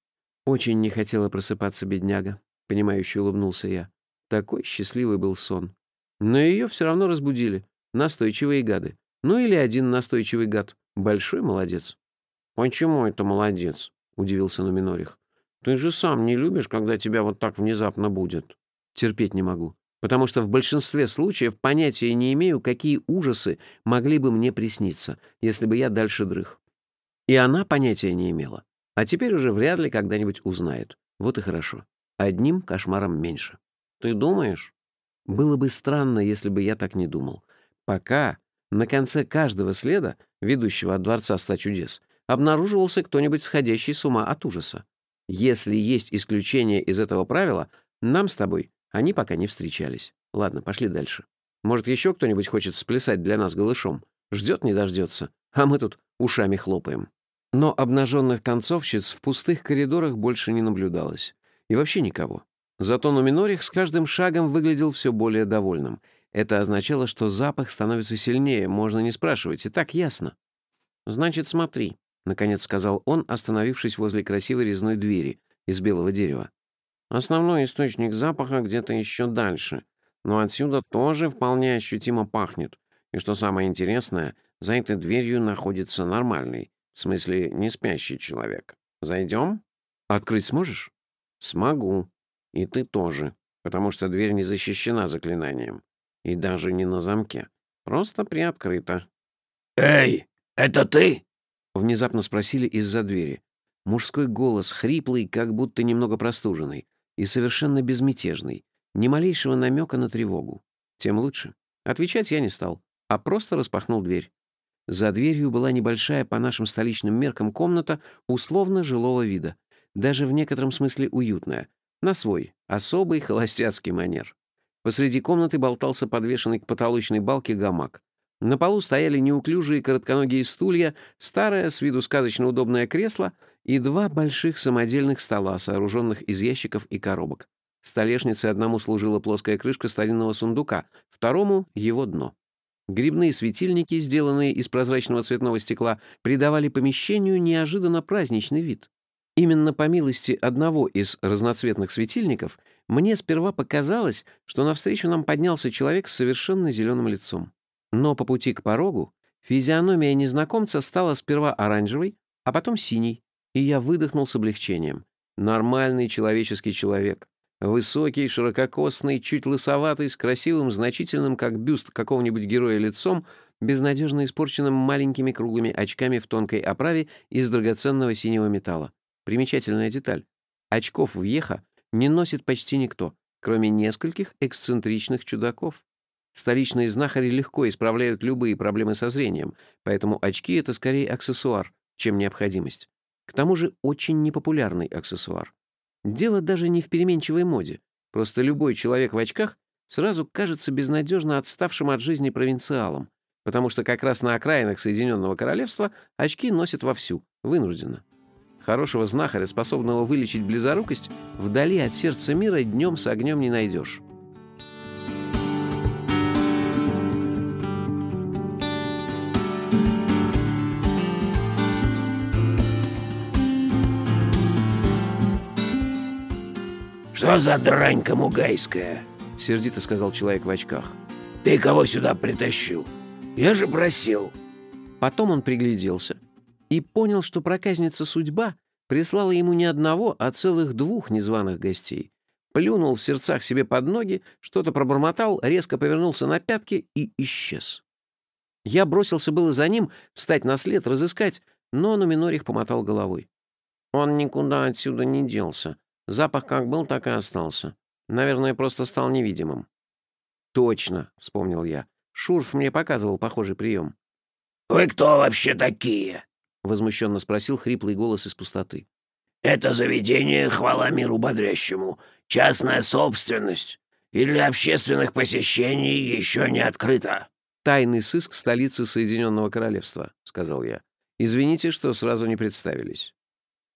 Очень не хотела просыпаться бедняга, понимающе улыбнулся я. Такой счастливый был сон. Но ее все равно разбудили, настойчивые гады. Ну или один настойчивый гад. Большой молодец. «Почему это молодец?» — удивился Нуминорих. «Ты же сам не любишь, когда тебя вот так внезапно будет». «Терпеть не могу, потому что в большинстве случаев понятия не имею, какие ужасы могли бы мне присниться, если бы я дальше дрых. И она понятия не имела. А теперь уже вряд ли когда-нибудь узнает. Вот и хорошо. Одним кошмаром меньше. Ты думаешь? Было бы странно, если бы я так не думал. Пока на конце каждого следа, ведущего от Дворца Ста Чудес, обнаруживался кто-нибудь сходящий с ума от ужаса. Если есть исключение из этого правила, нам с тобой они пока не встречались. Ладно, пошли дальше. Может, еще кто-нибудь хочет сплясать для нас голышом? Ждет не дождется, а мы тут ушами хлопаем. Но обнаженных танцовщиц в пустых коридорах больше не наблюдалось. И вообще никого. Зато Нуминорих с каждым шагом выглядел все более довольным — это означало, что запах становится сильнее, можно не спрашивать, и так ясно. «Значит, смотри», — наконец сказал он, остановившись возле красивой резной двери из белого дерева. «Основной источник запаха где-то еще дальше, но отсюда тоже вполне ощутимо пахнет. И что самое интересное, за этой дверью находится нормальный, в смысле не спящий человек. Зайдем? Открыть сможешь? Смогу. И ты тоже, потому что дверь не защищена заклинанием. И даже не на замке. Просто приоткрыто. «Эй, это ты?» — внезапно спросили из-за двери. Мужской голос, хриплый, как будто немного простуженный, и совершенно безмятежный, ни малейшего намека на тревогу. Тем лучше. Отвечать я не стал, а просто распахнул дверь. За дверью была небольшая по нашим столичным меркам комната условно жилого вида, даже в некотором смысле уютная, на свой, особый холостяцкий манер. Посреди комнаты болтался подвешенный к потолочной балке гамак. На полу стояли неуклюжие коротконогие стулья, старое, с виду сказочно удобное кресло и два больших самодельных стола, сооруженных из ящиков и коробок. Столешницей одному служила плоская крышка старинного сундука, второму — его дно. Грибные светильники, сделанные из прозрачного цветного стекла, придавали помещению неожиданно праздничный вид. Именно по милости одного из разноцветных светильников мне сперва показалось, что навстречу нам поднялся человек с совершенно зеленым лицом. Но по пути к порогу физиономия незнакомца стала сперва оранжевой, а потом синей, и я выдохнул с облегчением. Нормальный человеческий человек. Высокий, ширококосный, чуть лысоватый, с красивым, значительным, как бюст какого-нибудь героя лицом, безнадежно испорченным маленькими круглыми очками в тонкой оправе из драгоценного синего металла. Примечательная деталь. Очков в Еха не носит почти никто, кроме нескольких эксцентричных чудаков. Столичные знахари легко исправляют любые проблемы со зрением, поэтому очки — это скорее аксессуар, чем необходимость. К тому же очень непопулярный аксессуар. Дело даже не в переменчивой моде. Просто любой человек в очках сразу кажется безнадежно отставшим от жизни провинциалом, потому что как раз на окраинах Соединенного Королевства очки носят вовсю, вынужденно. Хорошего знахаря, способного вылечить близорукость, вдали от сердца мира днем с огнем не найдешь. «Что за дрань камугайская?» — сердито сказал человек в очках. «Ты кого сюда притащил? Я же просил». Потом он пригляделся и понял, что проказница судьба прислала ему не одного, а целых двух незваных гостей. Плюнул в сердцах себе под ноги, что-то пробормотал, резко повернулся на пятки и исчез. Я бросился было за ним, встать на след, разыскать, но Нуминорих помотал головой. «Он никуда отсюда не делся. Запах как был, так и остался. Наверное, просто стал невидимым. «Точно», — вспомнил я. Шурф мне показывал похожий прием. «Вы кто вообще такие?» — возмущенно спросил хриплый голос из пустоты. «Это заведение, хвала миру бодрящему, частная собственность и для общественных посещений еще не открыто». «Тайный сыск столицы Соединенного Королевства», — сказал я. «Извините, что сразу не представились».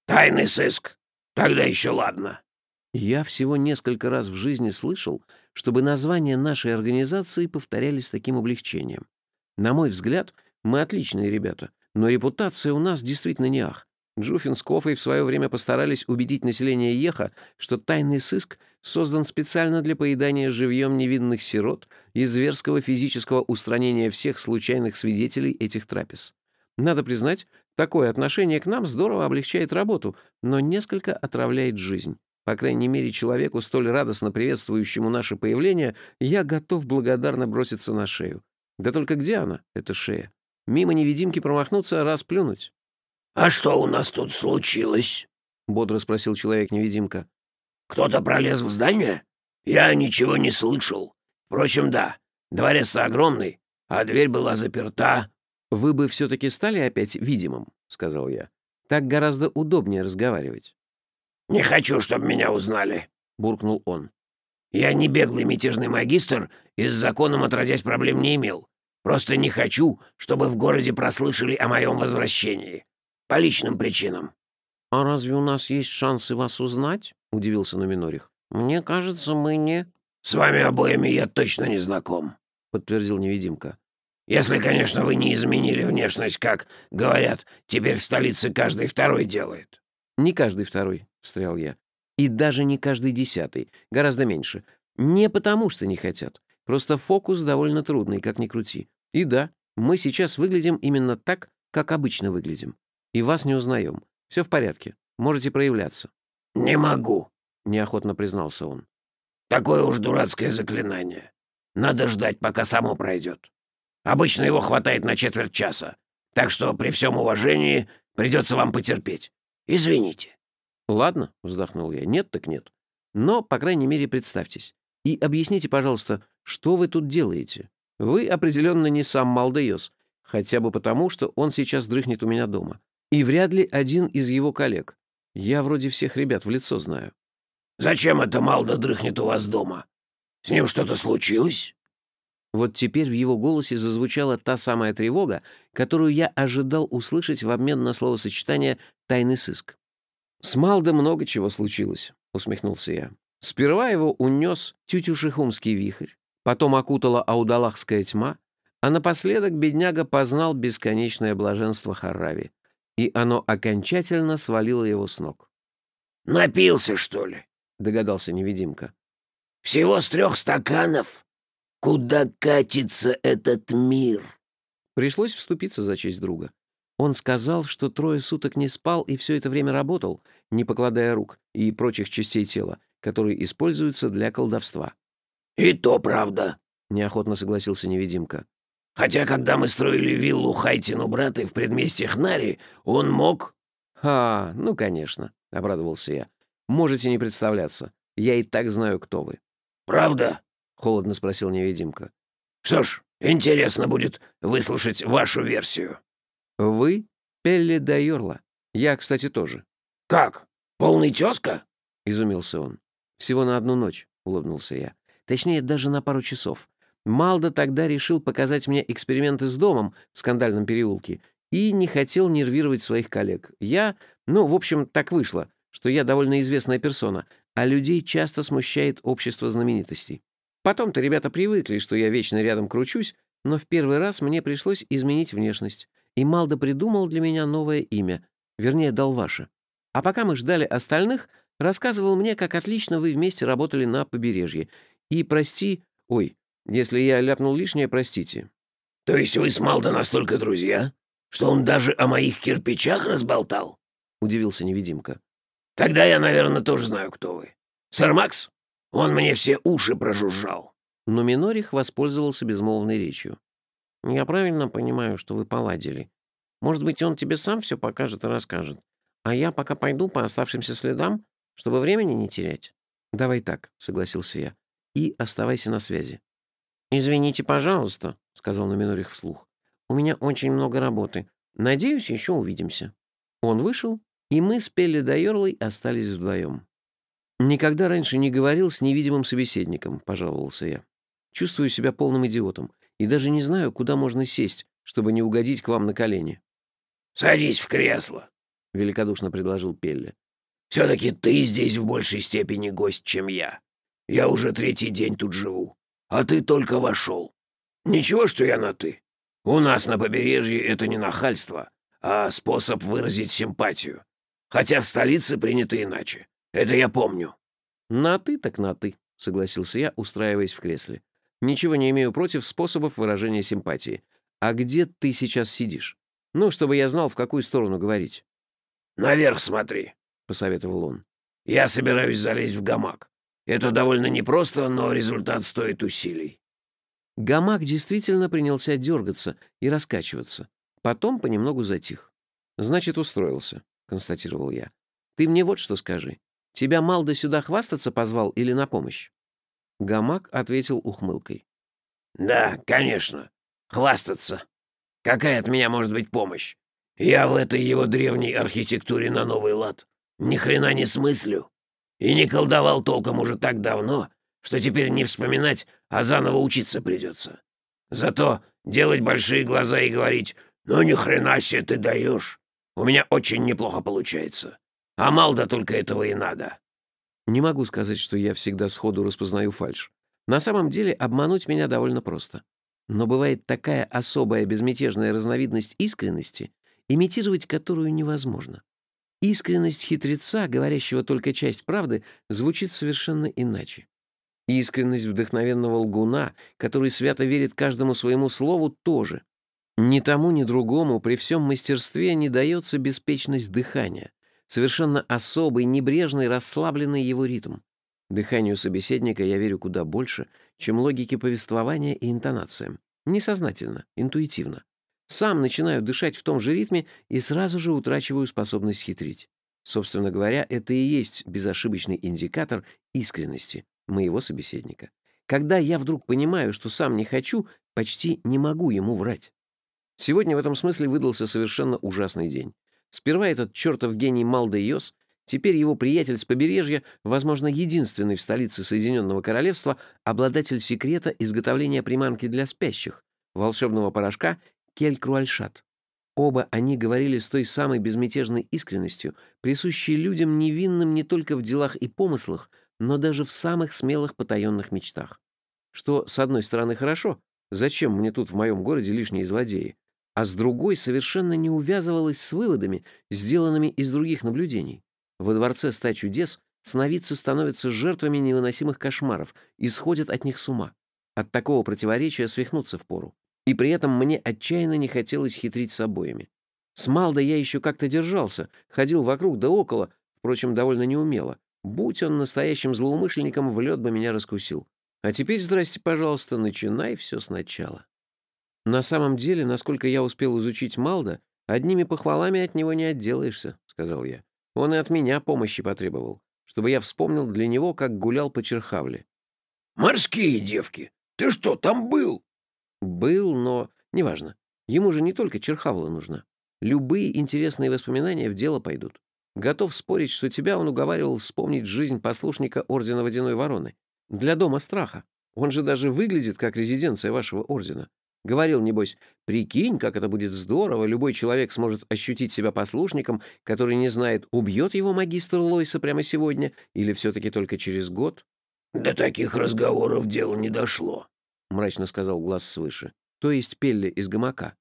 «Тайный сыск? Тогда еще ладно. Я всего несколько раз в жизни слышал, чтобы названия нашей организации повторялись таким облегчением. На мой взгляд, мы отличные ребята, но репутация у нас действительно не ах. Джуфин с Кофой в свое время постарались убедить население Еха, что тайный сыск создан специально для поедания живьем невинных сирот и зверского физического устранения всех случайных свидетелей этих трапез. Надо признать, Такое отношение к нам здорово облегчает работу, но несколько отравляет жизнь. По крайней мере, человеку, столь радостно приветствующему наше появление, я готов благодарно броситься на шею. Да только где она, эта шея? Мимо невидимки промахнуться, раз плюнуть. «А что у нас тут случилось?» — бодро спросил человек-невидимка. «Кто-то пролез в здание? Я ничего не слышал. Впрочем, да, дворец-то огромный, а дверь была заперта. «Вы бы все-таки стали опять видимым», — сказал я. «Так гораздо удобнее разговаривать». «Не хочу, чтобы меня узнали», — буркнул он. «Я не беглый мятежный магистр и с законом отродясь проблем не имел. Просто не хочу, чтобы в городе прослышали о моем возвращении. По личным причинам». «А разве у нас есть шансы вас узнать?» — удивился Номинорих. «Мне кажется, мы не...» «С вами обоими я точно не знаком», — подтвердил невидимка. Если, конечно, вы не изменили внешность, как, говорят, теперь в столице каждый второй делает». «Не каждый второй», — встрял я. «И даже не каждый десятый. Гораздо меньше. Не потому, что не хотят. Просто фокус довольно трудный, как ни крути. И да, мы сейчас выглядим именно так, как обычно выглядим. И вас не узнаем. Все в порядке. Можете проявляться». «Не могу», — неохотно признался он. «Такое уж дурацкое заклинание. Надо ждать, пока само пройдет. Обычно его хватает на четверть часа. Так что при всем уважении придется вам потерпеть. Извините». «Ладно», — вздохнул я, — «нет так нет. Но, по крайней мере, представьтесь. И объясните, пожалуйста, что вы тут делаете? Вы определенно не сам Малдеос, хотя бы потому, что он сейчас дрыхнет у меня дома. И вряд ли один из его коллег. Я вроде всех ребят в лицо знаю». «Зачем это Малда дрыхнет у вас дома? С ним что-то случилось?» Вот теперь в его голосе зазвучала та самая тревога, которую я ожидал услышать в обмен на словосочетание «тайный сыск». «С Малдо много чего случилось», — усмехнулся я. Сперва его унес тютюшихумский вихрь, потом окутала аудалахская тьма, а напоследок бедняга познал бесконечное блаженство Харрави, и оно окончательно свалило его с ног. «Напился, что ли?» — догадался невидимка. «Всего с трех стаканов?» Куда катится этот мир?» Пришлось вступиться за честь друга. Он сказал, что трое суток не спал и все это время работал, не покладая рук и прочих частей тела, которые используются для колдовства. «И то правда», — неохотно согласился невидимка. «Хотя, когда мы строили виллу Хайтину брата в предместьях Нари, он мог...» «А, ну, конечно», — обрадовался я. «Можете не представляться. Я и так знаю, кто вы». «Правда?» — холодно спросил невидимка. «Что ж, интересно будет выслушать вашу версию». «Вы Пелли Дайорла. Я, кстати, тоже». «Как? Полный тезка?» — изумился он. «Всего на одну ночь», — улыбнулся я. «Точнее, даже на пару часов. Малда тогда решил показать мне эксперименты с домом в скандальном переулке и не хотел нервировать своих коллег. Я, ну, в общем, так вышло, что я довольно известная персона, а людей часто смущает общество знаменитостей. Потом-то ребята привыкли, что я вечно рядом кручусь, но в первый раз мне пришлось изменить внешность. И Малда придумал для меня новое имя, вернее, дал ваше. А пока мы ждали остальных, рассказывал мне, как отлично вы вместе работали на побережье. И прости... Ой, если я ляпнул лишнее, простите. То есть вы с Малда настолько друзья, что он даже о моих кирпичах разболтал? Удивился невидимка. Тогда я, наверное, тоже знаю, кто вы. Сэр Макс? Он мне все уши прожужжал. Но Минорих воспользовался безмолвной речью. «Я правильно понимаю, что вы поладили. Может быть, он тебе сам все покажет и расскажет. А я пока пойду по оставшимся следам, чтобы времени не терять». «Давай так», — согласился я. «И оставайся на связи». «Извините, пожалуйста», — сказал Номинорих вслух. «У меня очень много работы. Надеюсь, еще увидимся». Он вышел, и мы с Пелли Дайорлой остались вдвоем. «Никогда раньше не говорил с невидимым собеседником», — пожаловался я. «Чувствую себя полным идиотом и даже не знаю, куда можно сесть, чтобы не угодить к вам на колени». «Садись в кресло», — великодушно предложил Пелли. «Все-таки ты здесь в большей степени гость, чем я. Я уже третий день тут живу а ты только вошел. Ничего, что я на «ты». У нас на побережье это не нахальство, а способ выразить симпатию. Хотя в столице принято иначе. Это я помню». «На «ты» так на «ты», — согласился я, устраиваясь в кресле. «Ничего не имею против способов выражения симпатии. А где ты сейчас сидишь? Ну, чтобы я знал, в какую сторону говорить». «Наверх смотри», — посоветовал он. «Я собираюсь залезть в гамак. Это довольно непросто, но результат стоит усилий. Гамак действительно принялся дергаться и раскачиваться. Потом понемногу затих. «Значит, устроился», — констатировал я. «Ты мне вот что скажи. Тебя Малда сюда хвастаться позвал или на помощь?» Гамак ответил ухмылкой. «Да, конечно. Хвастаться. Какая от меня может быть помощь? Я в этой его древней архитектуре на новый лад ни хрена не смыслю. И не колдовал толком уже так давно, что теперь не вспоминать, а заново учиться придется. Зато делать большие глаза и говорить «Ну ни хрена себе ты даешь!» у меня очень неплохо получается. А Малда только этого и надо. Не могу сказать, что я всегда сходу распознаю фальшь. На самом деле обмануть меня довольно просто. Но бывает такая особая безмятежная разновидность искренности, имитировать которую невозможно. Искренность хитреца, говорящего только часть правды, звучит совершенно иначе. Искренность вдохновенного лгуна, который свято верит каждому своему слову, тоже. Ни тому, ни другому при всем мастерстве не дается беспечность дыхания, совершенно особый, небрежный, расслабленный его ритм. Дыханию собеседника я верю куда больше, чем логике повествования и интонациям. Несознательно, интуитивно. Сам начинаю дышать в том же ритме и сразу же утрачиваю способность хитрить. Собственно говоря, это и есть безошибочный индикатор искренности моего собеседника. Когда я вдруг понимаю, что сам не хочу, почти не могу ему врать. Сегодня в этом смысле выдался совершенно ужасный день. Сперва этот чертов гений Малде Йос, теперь его приятель с побережья, возможно, единственный в столице Соединенного Королевства, обладатель секрета изготовления приманки для спящих, волшебного порошка Кель-Круальшат. Оба они говорили с той самой безмятежной искренностью, присущей людям невинным не только в делах и помыслах, но даже в самых смелых потаенных мечтах. Что, с одной стороны, хорошо, зачем мне тут в моем городе лишние злодеи, а с другой совершенно не увязывалось с выводами, сделанными из других наблюдений. Во дворце ста чудес сновидцы становятся жертвами невыносимых кошмаров и сходят от них с ума. От такого противоречия свихнуться впору. И при этом мне отчаянно не хотелось хитрить с обоими. С Малдой я еще как-то держался, ходил вокруг да около, впрочем, довольно неумело. Будь он настоящим злоумышленником, в лед бы меня раскусил. А теперь, здрасте, пожалуйста, начинай все сначала. На самом деле, насколько я успел изучить Малда, одними похвалами от него не отделаешься, — сказал я. Он и от меня помощи потребовал, чтобы я вспомнил для него, как гулял по Черхавле. «Морские девки! Ты что, там был?» «Был, но неважно. Ему же не только Черхавла нужна. Любые интересные воспоминания в дело пойдут. Готов спорить, что тебя он уговаривал вспомнить жизнь послушника Ордена Водяной Вороны. Для Дома Страха. Он же даже выглядит как резиденция вашего ордена. Говорил, небось, прикинь, как это будет здорово, любой человек сможет ощутить себя послушником, который не знает, убьет его магистр Лойса прямо сегодня или все-таки только через год. «До таких разговоров дело не дошло», — мрачно сказал глаз свыше, то есть Пелли из гамака.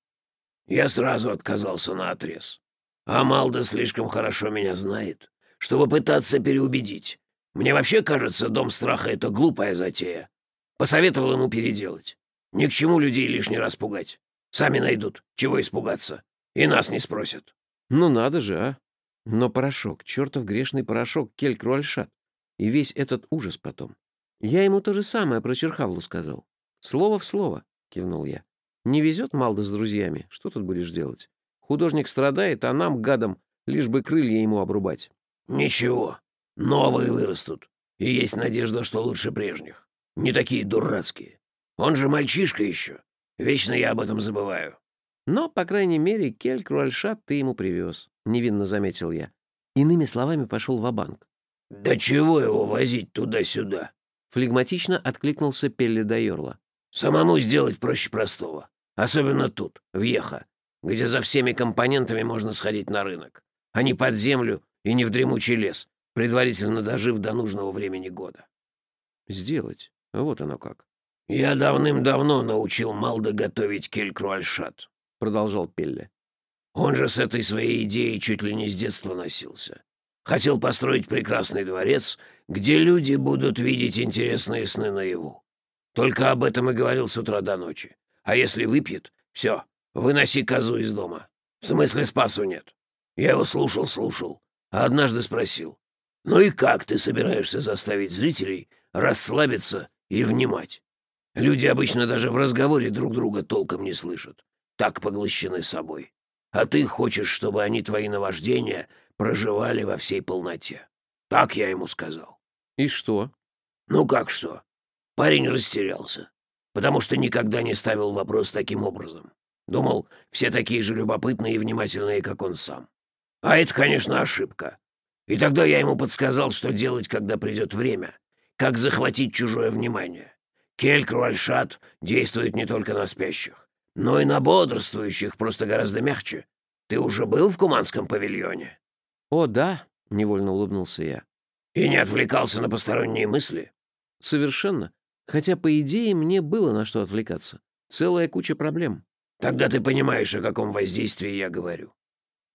«Я сразу отказался на отрез. Амалда слишком хорошо меня знает, чтобы пытаться переубедить. Мне вообще кажется, Дом Страха — это глупая затея. Посоветовал ему переделать. Ни к чему людей лишний раз пугать. Сами найдут, чего испугаться. И нас не спросят. Ну надо же, а. Но порошок, чертов грешный порошок, кель-круальшат. И весь этот ужас потом. Я ему то же самое про Черхавлу сказал. Слово в слово, кивнул я. Не везет Малда с друзьями, что тут будешь делать? Художник страдает, а нам, гадам, лишь бы крылья ему обрубать. Ничего, новые вырастут. И есть надежда, что лучше прежних. Не такие дурацкие. Он же мальчишка еще. Вечно я об этом забываю. Но, по крайней мере, кель Круальшат ты ему привез, — невинно заметил я. Иными словами, пошел в банк Да чего его возить туда-сюда? Флегматично откликнулся Пелли Дайорла. Самому сделать проще простого. Особенно тут, в Еха, где за всеми компонентами можно сходить на рынок, а не под землю и не в дремучий лес, предварительно дожив до нужного времени года. Сделать? Вот оно как. «Я давным-давно научил Малда готовить келькруальшат», — продолжал Пелле. «Он же с этой своей идеей чуть ли не с детства носился. Хотел построить прекрасный дворец, где люди будут видеть интересные сны наяву. Только об этом и говорил с утра до ночи. А если выпьет, все, выноси козу из дома. В смысле спасу нет. Я его слушал-слушал, а однажды спросил, «Ну и как ты собираешься заставить зрителей расслабиться и внимать?» Люди обычно даже в разговоре друг друга толком не слышат. Так поглощены собой. А ты хочешь, чтобы они твои наваждения проживали во всей полноте. Так я ему сказал. И что? Ну как что? Парень растерялся, потому что никогда не ставил вопрос таким образом. Думал, все такие же любопытные и внимательные, как он сам. А это, конечно, ошибка. И тогда я ему подсказал, что делать, когда придет время, как захватить чужое внимание. Кель-Круальшат действует не только на спящих, но и на бодрствующих, просто гораздо мягче. Ты уже был в Куманском павильоне?» «О, да», — невольно улыбнулся я. «И не отвлекался на посторонние мысли?» «Совершенно. Хотя, по идее, мне было на что отвлекаться. Целая куча проблем». «Тогда ты понимаешь, о каком воздействии я говорю.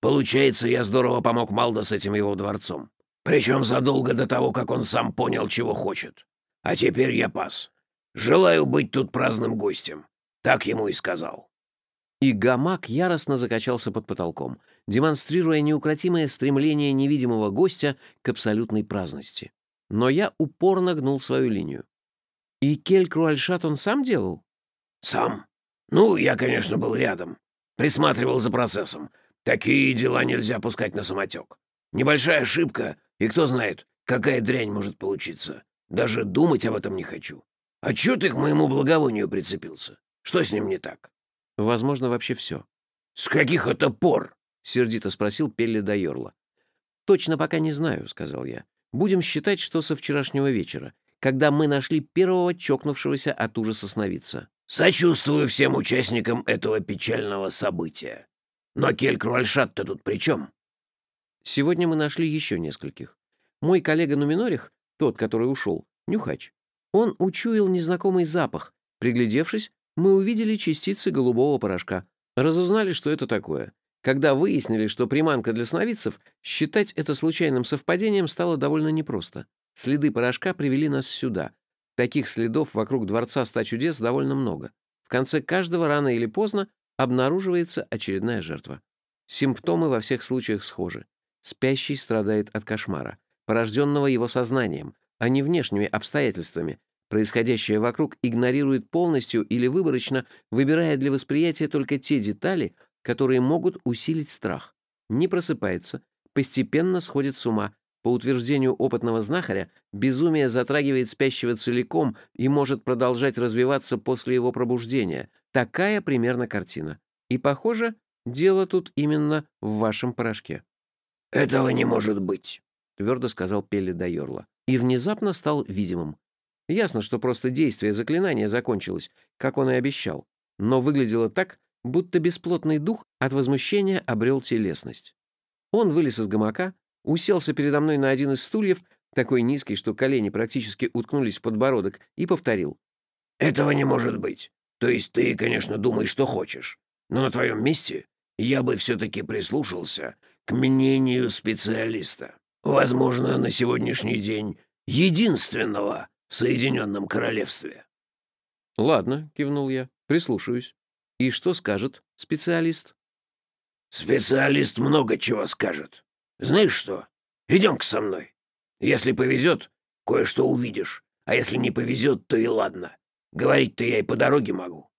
Получается, я здорово помог Малдо с этим его дворцом. Причем задолго до того, как он сам понял, чего хочет. А теперь я пас. Желаю быть тут праздным гостем. Так ему и сказал. И гамак яростно закачался под потолком, демонстрируя неукротимое стремление невидимого гостя к абсолютной праздности. Но я упорно гнул свою линию. И Кель Круальшат он сам делал? Сам. Ну, я, конечно, был рядом. Присматривал за процессом. Такие дела нельзя пускать на самотек. Небольшая ошибка, и кто знает, какая дрянь может получиться. Даже думать об этом не хочу. «А чё ты к моему благовонию прицепился? Что с ним не так?» «Возможно, вообще все». «С каких это пор?» — сердито спросил Пелли Дайорла. «Точно пока не знаю», — сказал я. «Будем считать, что со вчерашнего вечера, когда мы нашли первого чокнувшегося от ужаса сновидца». «Сочувствую всем участникам этого печального события. Но Кель Круальшат-то тут при чем?» «Сегодня мы нашли еще нескольких. Мой коллега Нуминорих, тот, который ушел, нюхач, он учуял незнакомый запах. Приглядевшись, мы увидели частицы голубого порошка. Разузнали, что это такое. Когда выяснили, что приманка для сновидцев, считать это случайным совпадением стало довольно непросто. Следы порошка привели нас сюда. Таких следов вокруг Дворца Ста Чудес довольно много. В конце каждого рано или поздно обнаруживается очередная жертва. Симптомы во всех случаях схожи. Спящий страдает от кошмара. порожденного его сознанием, а не внешними обстоятельствами. Происходящее вокруг игнорирует полностью или выборочно, выбирая для восприятия только те детали, которые могут усилить страх. Не просыпается, постепенно сходит с ума. По утверждению опытного знахаря, безумие затрагивает спящего целиком и может продолжать развиваться после его пробуждения. Такая примерно картина. И, похоже, дело тут именно в вашем порошке. «Этого не может быть», — твердо сказал Пелли Дайорла. И внезапно стал видимым. Ясно, что просто действие заклинания закончилось, как он и обещал. Но выглядело так, будто бесплотный дух от возмущения обрел телесность. Он вылез из гамака, уселся передо мной на один из стульев, такой низкий, что колени практически уткнулись в подбородок, и повторил. «Этого не может быть. То есть ты, конечно, думаешь, что хочешь. Но на твоем месте я бы все-таки прислушался к мнению специалиста. Возможно, на сегодняшний день единственного в Соединенном Королевстве». «Ладно», — кивнул я, — «прислушаюсь. И что скажет специалист?» «Специалист много чего скажет. Знаешь что? Идем-ка со мной. Если повезет, кое-что увидишь, а если не повезет, то и ладно. Говорить-то я и по дороге могу».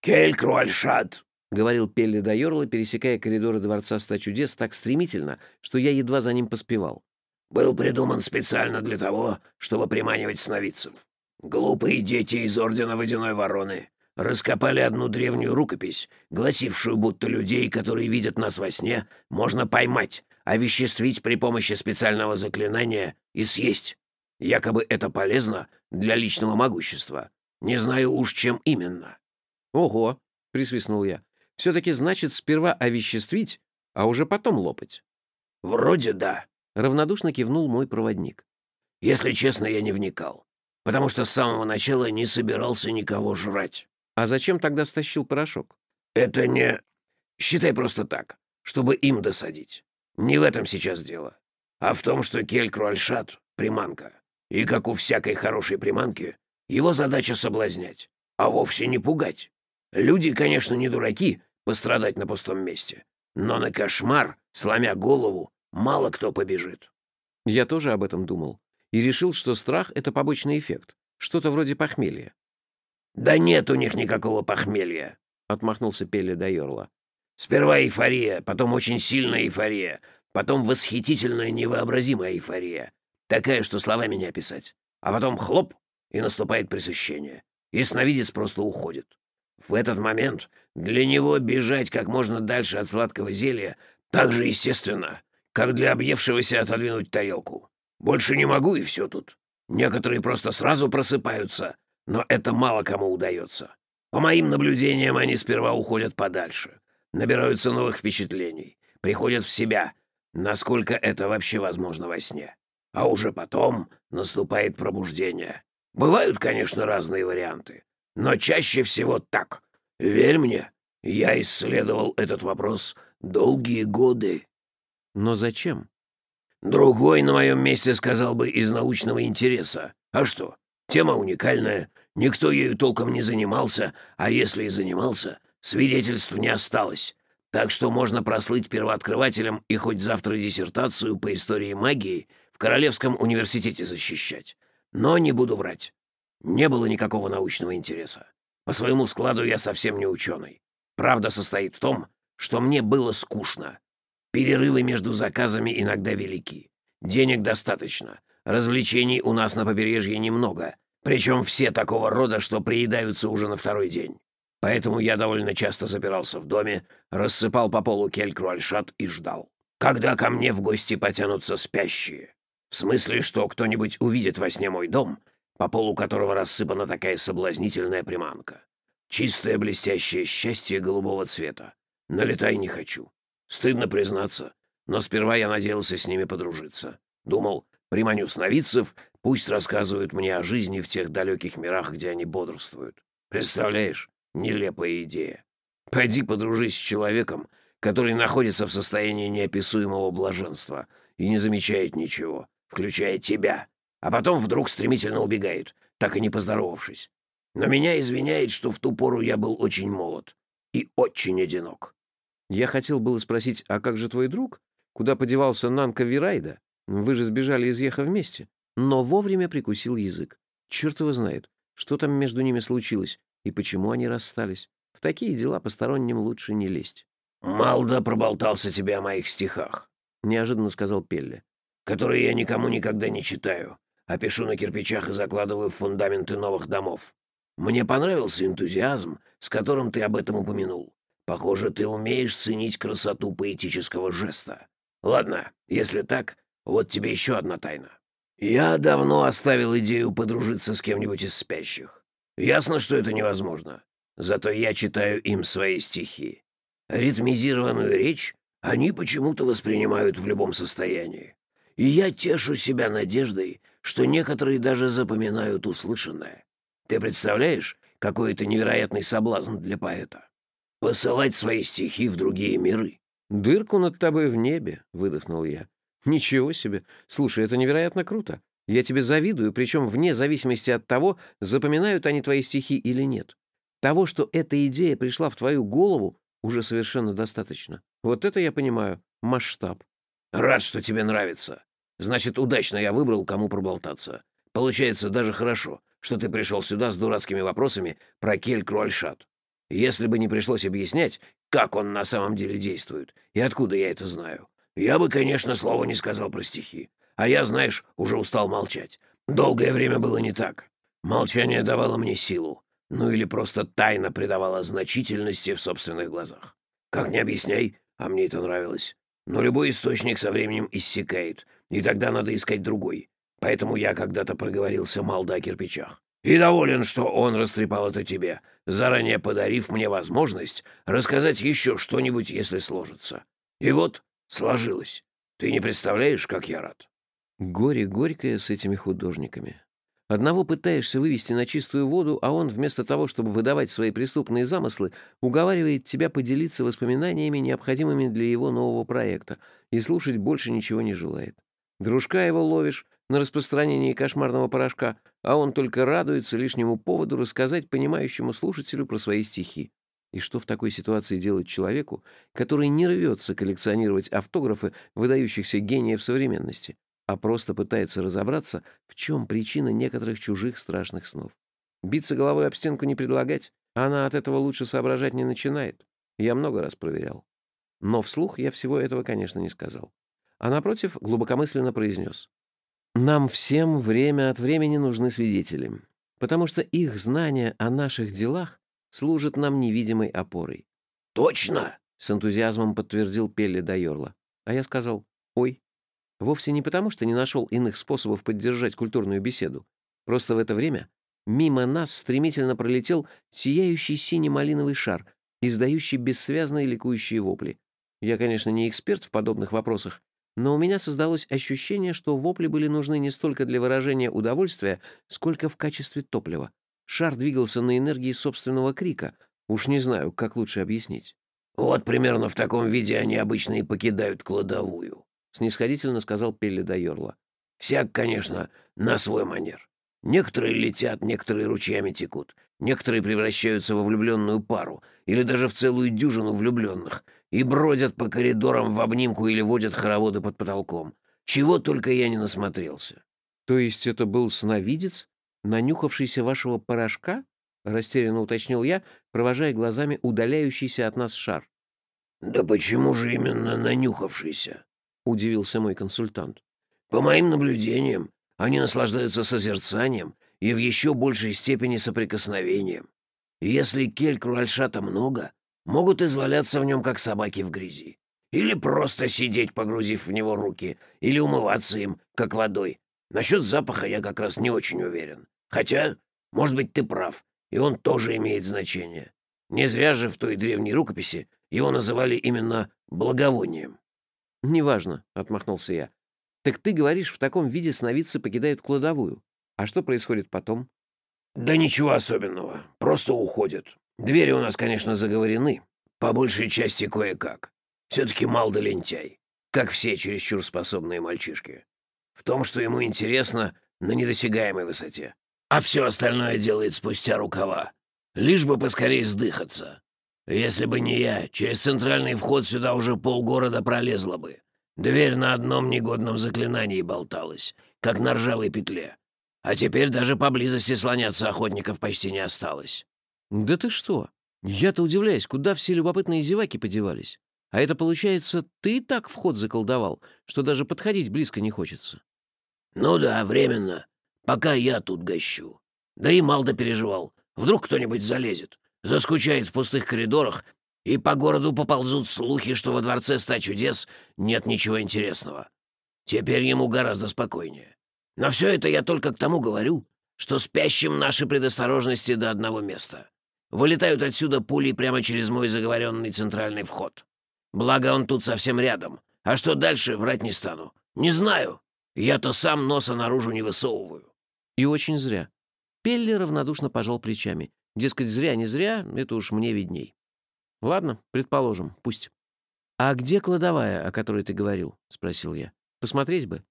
«Кель Круальшад», — говорил Пелли Дайорла, пересекая коридоры Дворца Ста Чудес так стремительно, что я едва за ним поспевал. «Был придуман специально для того, чтобы приманивать сновидцев. Глупые дети из Ордена Водяной Вороны раскопали одну древнюю рукопись, гласившую, будто людей, которые видят нас во сне, можно поймать, овеществить при помощи специального заклинания и съесть. Якобы это полезно для личного могущества. Не знаю уж, чем именно». «Ого!» — присвистнул я. Все-таки значит сперва овеществить, а уже потом лопать. «Вроде да», — равнодушно кивнул мой проводник. «Если честно, я не вникал, потому что с самого начала не собирался никого жрать». «А зачем тогда стащил порошок?» «Это не... Считай просто так, чтобы им досадить. Не в этом сейчас дело, а в том, что Кель-Круальшат — приманка. И, как у всякой хорошей приманки, его задача соблазнять, а вовсе не пугать. Люди, конечно, не дураки, пострадать на пустом месте. Но на кошмар, сломя голову, мало кто побежит. Я тоже об этом думал. И решил, что страх — это побочный эффект. Что-то вроде похмелья. «Да нет у них никакого похмелья», — отмахнулся Пелли Дайорла. «Сперва эйфория, потом очень сильная эйфория, потом восхитительная невообразимая эйфория. Такая, что словами не описать. А потом хлоп, и наступает пресыщение. И сновидец просто уходит. В этот момент для него бежать как можно дальше от сладкого зелья так же естественно, как для объевшегося отодвинуть тарелку. Больше не могу, и все тут. Некоторые просто сразу просыпаются, но это мало кому удается. По моим наблюдениям, они сперва уходят подальше, набираются новых впечатлений, приходят в себя, насколько это вообще возможно во сне. А уже потом наступает пробуждение. Бывают, конечно, разные варианты. Но чаще всего так. Верь мне, я исследовал этот вопрос долгие годы. Но зачем? Другой на моем месте сказал бы из научного интереса. А что? Тема уникальная, никто ею толком не занимался, а если и занимался, свидетельств не осталось. Так что можно прослыть первооткрывателем и хоть завтра диссертацию по истории магии в Королевском университете защищать. Но не буду врать. Не было никакого научного интереса. По своему складу я совсем не ученый. Правда состоит в том, что мне было скучно. Перерывы между заказами иногда велики. Денег достаточно. Развлечений у нас на побережье немного. Причем все такого рода, что приедаются уже на второй день. Поэтому я довольно часто запирался в доме, рассыпал по полу келькру-альшат и ждал. Когда ко мне в гости потянутся спящие. В смысле, что кто-нибудь увидит во сне мой дом — по полу которого рассыпана такая соблазнительная приманка. Чистое блестящее счастье голубого цвета. Налетай не хочу. Стыдно признаться, но сперва я надеялся с ними подружиться. Думал, приманю сновидцев, пусть рассказывают мне о жизни в тех далеких мирах, где они бодрствуют. Представляешь, нелепая идея. Пойди подружись с человеком, который находится в состоянии неописуемого блаженства и не замечает ничего, включая тебя, а потом вдруг стремительно убегает, так и не поздоровавшись. Но меня извиняет, что в ту пору я был очень молод и очень одинок. Я хотел было спросить, а как же твой друг? Куда подевался Нанка Вирайда? Вы же сбежали из Еха вместе. Но вовремя прикусил язык. Черт его знает, что там между ними случилось и почему они расстались. В такие дела посторонним лучше не лезть. «Малда проболтался тебе о моих стихах», — неожиданно сказал Пелли. «Которые я никому никогда не читаю, а пишу на кирпичах и закладываю в фундаменты новых домов. Мне понравился энтузиазм, с которым ты об этом упомянул. Похоже, ты умеешь ценить красоту поэтического жеста. Ладно, если так, вот тебе еще одна тайна. Я давно оставил идею подружиться с кем-нибудь из спящих. Ясно, что это невозможно. Зато я читаю им свои стихи. Ритмизированную речь они почему-то воспринимают в любом состоянии. И я тешу себя надеждой, что некоторые даже запоминают услышанное. Ты представляешь, какой это невероятный соблазн для поэта? Посылать свои стихи в другие миры. «Дырку над тобой в небе», — выдохнул я. «Ничего себе! Слушай, это невероятно круто. Я тебе завидую, причем вне зависимости от того, запоминают они твои стихи или нет. Того, что эта идея пришла в твою голову, уже совершенно достаточно. Вот это я понимаю. Масштаб. Рад, что тебе нравится. Значит, удачно я выбрал, кому проболтаться. Получается даже хорошо, что ты пришел сюда с дурацкими вопросами про Кель Круальшат. Если бы не пришлось объяснять, как он на самом деле действует и откуда я это знаю, я бы, конечно, слова не сказал про стихи. А я, знаешь, уже устал молчать. Долгое время было не так. Молчание давало мне силу. Ну или просто тайно придавало значительности в собственных глазах. Как не объясняй, а мне это нравилось. Но любой источник со временем иссякает, и тогда надо искать другой. Поэтому я когда-то проговорился Малда о кирпичах. И доволен, что он растрепал это тебе, заранее подарив мне возможность рассказать еще что-нибудь, если сложится. И вот сложилось. Ты не представляешь, как я рад. Горе горькое с этими художниками. Одного пытаешься вывести на чистую воду, а он, вместо того, чтобы выдавать свои преступные замыслы, уговаривает тебя поделиться воспоминаниями, необходимыми для его нового проекта, и слушать больше ничего не желает. Дружка его ловишь на распространении кошмарного порошка, а он только радуется лишнему поводу рассказать понимающему слушателю про свои стихи. И что в такой ситуации делать человеку, который не рвется коллекционировать автографы выдающихся гениев современности? А просто пытается разобраться, в чем причина некоторых чужих страшных снов. Биться головой об стенку не предлагать, она от этого лучше соображать не начинает. Я много раз проверял. Но вслух я всего этого, конечно, не сказал. А напротив, глубокомысленно произнес. Нам всем время от времени нужны свидетели, потому что их знания о наших делах служат нам невидимой опорой. «Точно!» — с энтузиазмом подтвердил Пелли Дайорла. А я сказал «Ой». Вовсе не потому, что не нашел иных способов поддержать культурную беседу. Просто в это время мимо нас стремительно пролетел сияющий синий-малиновый шар, издающий бессвязные ликующие вопли. Я, конечно, не эксперт в подобных вопросах, но у меня создалось ощущение, что вопли были нужны не столько для выражения удовольствия, сколько в качестве топлива. Шар двигался на энергии собственного крика. Уж не знаю, как лучше объяснить. «Вот примерно в таком виде они обычно и покидают кладовую», снисходительно сказал Пелли Дайорла. «Всяк, конечно, на свой манер. Некоторые летят, некоторые ручьями текут, некоторые превращаются во влюбленную пару или даже в целую дюжину влюбленных и бродят по коридорам в обнимку или водят хороводы под потолком. Чего только я не насмотрелся». «То есть это был сновидец, нанюхавшийся вашего порошка?» — растерянно уточнил я, провожая глазами удаляющийся от нас шар. «Да почему же именно нанюхавшийся?» — удивился мой консультант. «По моим наблюдениям, они наслаждаются созерцанием и в еще большей степени соприкосновением. Если кель Круальшата много, могут изваляться в нем, как собаки в грязи. Или просто сидеть, погрузив в него руки, или умываться им, как водой. Насчет запаха я как раз не очень уверен. Хотя, может быть, ты прав, и он тоже имеет значение. Не зря же в той древней рукописи его называли именно благовонием. «Неважно», — отмахнулся я. «Так ты говоришь, в таком виде сновидцы покидают кладовую. А что происходит потом?» «Да ничего особенного. Просто уходят. Двери у нас, конечно, заговорены. По большей части кое-как. Все-таки мал да лентяй. Как все чересчур способные мальчишки. В том, что ему интересно, на недосягаемой высоте. А все остальное делает спустя рукава. Лишь бы поскорее сдыхаться. Если бы не я, через центральный вход сюда уже полгорода пролезло бы. Дверь на одном негодном заклинании болталась, как на ржавой петле. А теперь даже поблизости слоняться охотников почти не осталось». «Да ты что? Я-то удивляюсь, куда все любопытные зеваки подевались? А это, получается, ты так вход заколдовал, что даже подходить близко не хочется?» «Ну да, временно. Пока я тут гощу. Да и Малда переживал. Вдруг кто-нибудь залезет, заскучает в пустых коридорах, и по городу поползут слухи, что во дворце ста чудес нет ничего интересного. Теперь ему гораздо спокойнее. Но все это я только к тому говорю, что спящим наши предосторожности до одного места. Вылетают отсюда пули прямо через мой заговоренный центральный вход. Благо он тут совсем рядом. А что дальше, врать не стану. Не знаю. Я-то сам носа наружу не высовываю. И очень зря. Пелли равнодушно пожал плечами. Дескать, зря не зря, это уж мне видней. Ладно, предположим, пусть. «А где кладовая, о которой ты говорил?» — спросил я. «Посмотреть бы».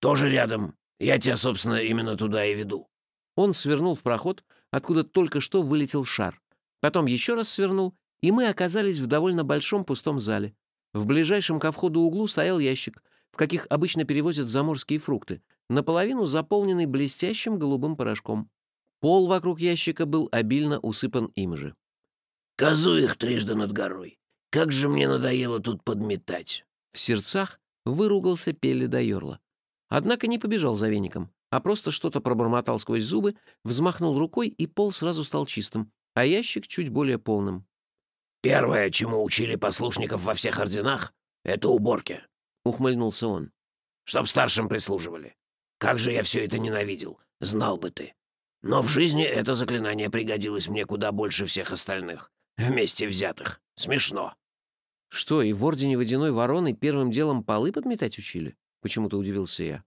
«Тоже рядом. Я тебя, собственно, именно туда и веду». Он свернул в проход, откуда только что вылетел шар. Потом еще раз свернул, и мы оказались в довольно большом пустом зале. В ближайшем ко входу углу стоял ящик, в каких обычно перевозят заморские фрукты, наполовину заполненный блестящим голубым порошком. Пол вокруг ящика был обильно усыпан им же. «Козу их трижды над горой. Как же мне надоело тут подметать!» В сердцах выругался Пелли до Йорла. Однако не побежал за веником, а просто что-то пробормотал сквозь зубы, взмахнул рукой, и пол сразу стал чистым, а ящик чуть более полным. «Первое, чему учили послушников во всех орденах, — это уборки», — ухмыльнулся он. «Чтоб старшим прислуживали. Как же я все это ненавидел, знал бы ты. Но в жизни это заклинание пригодилось мне куда больше всех остальных, вместе взятых. Смешно. Что, и в Ордене Водяной Вороны первым делом полы подметать учили? Почему-то удивился я.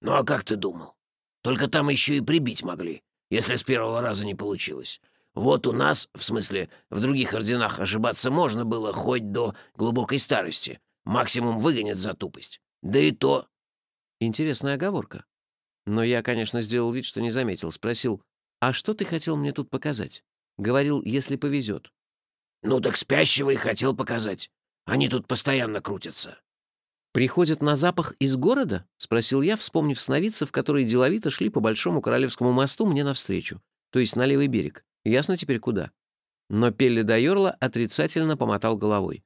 Ну а как ты думал? Только там еще и прибить могли, если с первого раза не получилось. Вот у нас, в смысле, в других орденах ошибаться можно было хоть до глубокой старости. Максимум выгонят за тупость. Да и то... Интересная оговорка. Но я, конечно, сделал вид, что не заметил. Спросил, «А что ты хотел мне тут показать?» Говорил, если повезет. «Ну так спящего и хотел показать. Они тут постоянно крутятся». «Приходят на запах из города?» — спросил я, вспомнив сновидцев, которые деловито шли по Большому Королевскому мосту мне навстречу, то есть на левый берег. Ясно теперь куда. Но Пелли Дайорла отрицательно помотал головой.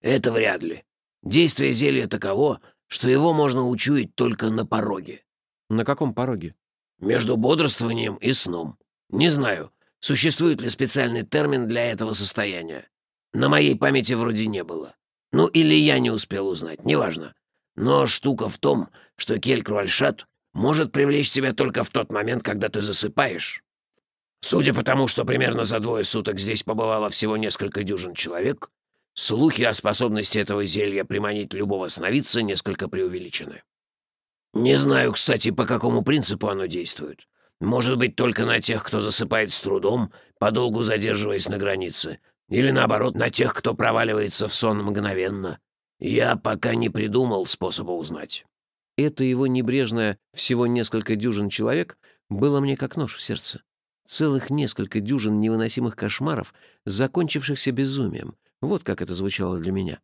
«Это вряд ли. Действие зелья таково, что его можно учуять только на пороге. На каком пороге? Между бодрствованием и сном. Не знаю, существует ли специальный термин для этого состояния. На моей памяти вроде не было. Ну, или я не успел узнать, неважно. Но штука в том, что кель-круальшат может привлечь тебя только в тот момент, когда ты засыпаешь. Судя по тому, что примерно за двое суток здесь побывало всего несколько дюжин человек, слухи о способности этого зелья приманить любого сновидца несколько преувеличены. Не знаю, кстати, по какому принципу оно действует. Может быть, только на тех, кто засыпает с трудом, подолгу задерживаясь на границе, или наоборот, на тех, кто проваливается в сон мгновенно. Я пока не придумал способа узнать. Это его небрежное всего несколько дюжин человек было мне как нож в сердце. Целых несколько дюжин невыносимых кошмаров, закончившихся безумием. Вот как это звучало для меня.